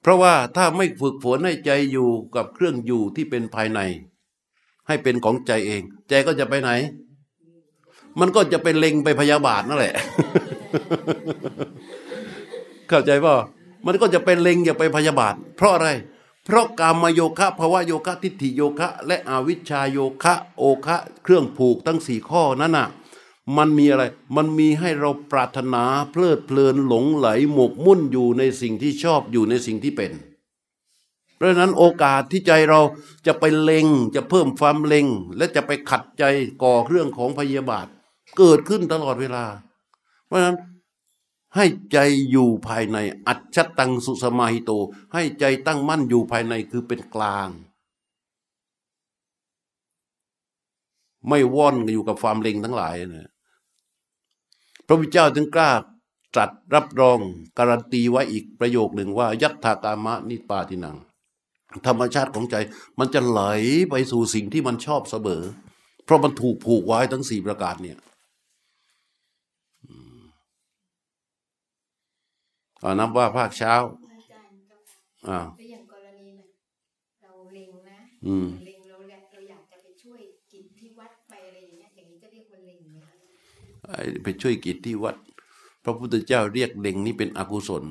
เพราะว่าถ้าไม่ฝึกฝนให้ใจอยู่กับเครื่องอยู่ที่เป็นภายใน ให้เป็นของใจเอง ใจก็จะไปไหน มันก็จะไปเล็งไปพยาบาทนั่นแหละ เข้าใจป่ะมันก็จะเป็นเล็งอย่าไปพยาบาท เพราะอะไร เพราะกามโยคะภาวะโยคะทิฏฐิโยคะ และอวิชชาโยคะโอคะ เครื่องผูกทั้งสี่ข้อนั้นน่ะ มันมีอะไร มันมีให้เราปรารถนาเพลิดเพลินหลงไหลหมกมุ่นอยู่ในสิ่งที่ชอบอยู่ในสิ่งที่เป็น เพราะฉะนั้นโอกาสที่ใจเราจะไปเล็งจะเพิ่มความเล็ง และจะไปขัดใจก่อเรื่องของพยาบาท เกิดขึ้นตลอดเวลา เพราะฉะนั้นให้ใจอยู่ภายใน อัจฉตังสุสมาหิโต ให้ใจตั้งมั่นอยู่ภายในคือเป็นกลาง ไม่ว่อนอยู่กับความเล็งทั้งหลายนะพระพุทธเจ้าจึงกล้าตรัสรับรองการันตีไว้อีกประโยคหนึ่งว่า ยัตถากามะนิปาทินัง ธรรมชาติของใจมันจะไหลไปสู่สิ่งที่มันชอบเสมอ เพราะมันถูกผูกไว้ทั้งสี่ประการเนี่ย อ่านับว่าภาคเช้าอาจารย์เจ้าค่ะอ่าแล้วอย่างกรณีแบบเราเล็งนะอืมเล็งเราแหละเราอยากจะไปช่วยกิจที่วัดไปอะไรอย่างเงี้ยอย่างนี้จะเรียกว่าเล็งไหมคะไอ้ไปช่วยกิจที่วัด พระพุทธเจ้าเรียกเล็งนี่เป็นอกุศล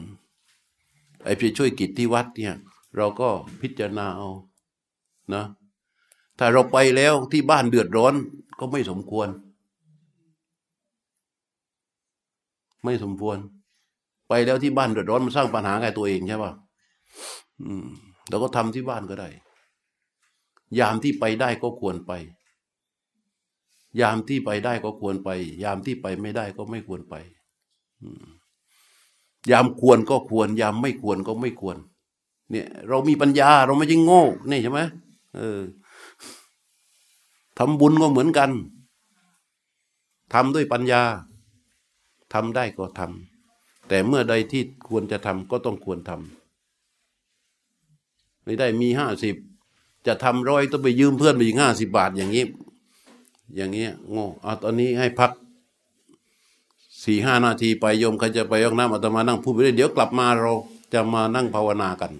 ไอ้ไปช่วยกิจที่วัดเนี่ย เราก็พิจารณาเอานะถ้าเราไปแล้วที่บ้านเดือดร้อนก็ไม่สมควร ไม่สมควร ไปแล้วที่บ้านเดือดร้อนมันสร้างปัญหาแก่ตัวเองใช่ป่ะอืมเราก็ทำที่บ้านก็ได้ ยามที่ไปได้ก็ควรไป ยามที่ไปได้ก็ควรไป ยามที่ไปไม่ได้ก็ไม่ควรไปยามควรก็ควร ยามไม่ควรก็ไม่ควร เนี่ย เรามีปัญญาเราไม่ใช่โง่นี่ใช่ไหมเออทำบุญก็เหมือนกันทำด้วยปัญญาทำได้ก็ทำ แต่เมื่อใดที่ควรจะทำก็ต้องควรทำไม่ได้มีห้าสิบจะทำร้อยต้องไปยืมเพื่อนไปอีกห้าสิบบาทอย่างนี้ อย่างเงี้ยโง่เอาตอนนี้ให้พักสี่ห้านาทีไปโยมใครจะไปยกน้ำอาตมานั่งพูดไปเรื่อยเดี๋ยวกลับมาเราจะมานั่งภาวนากัน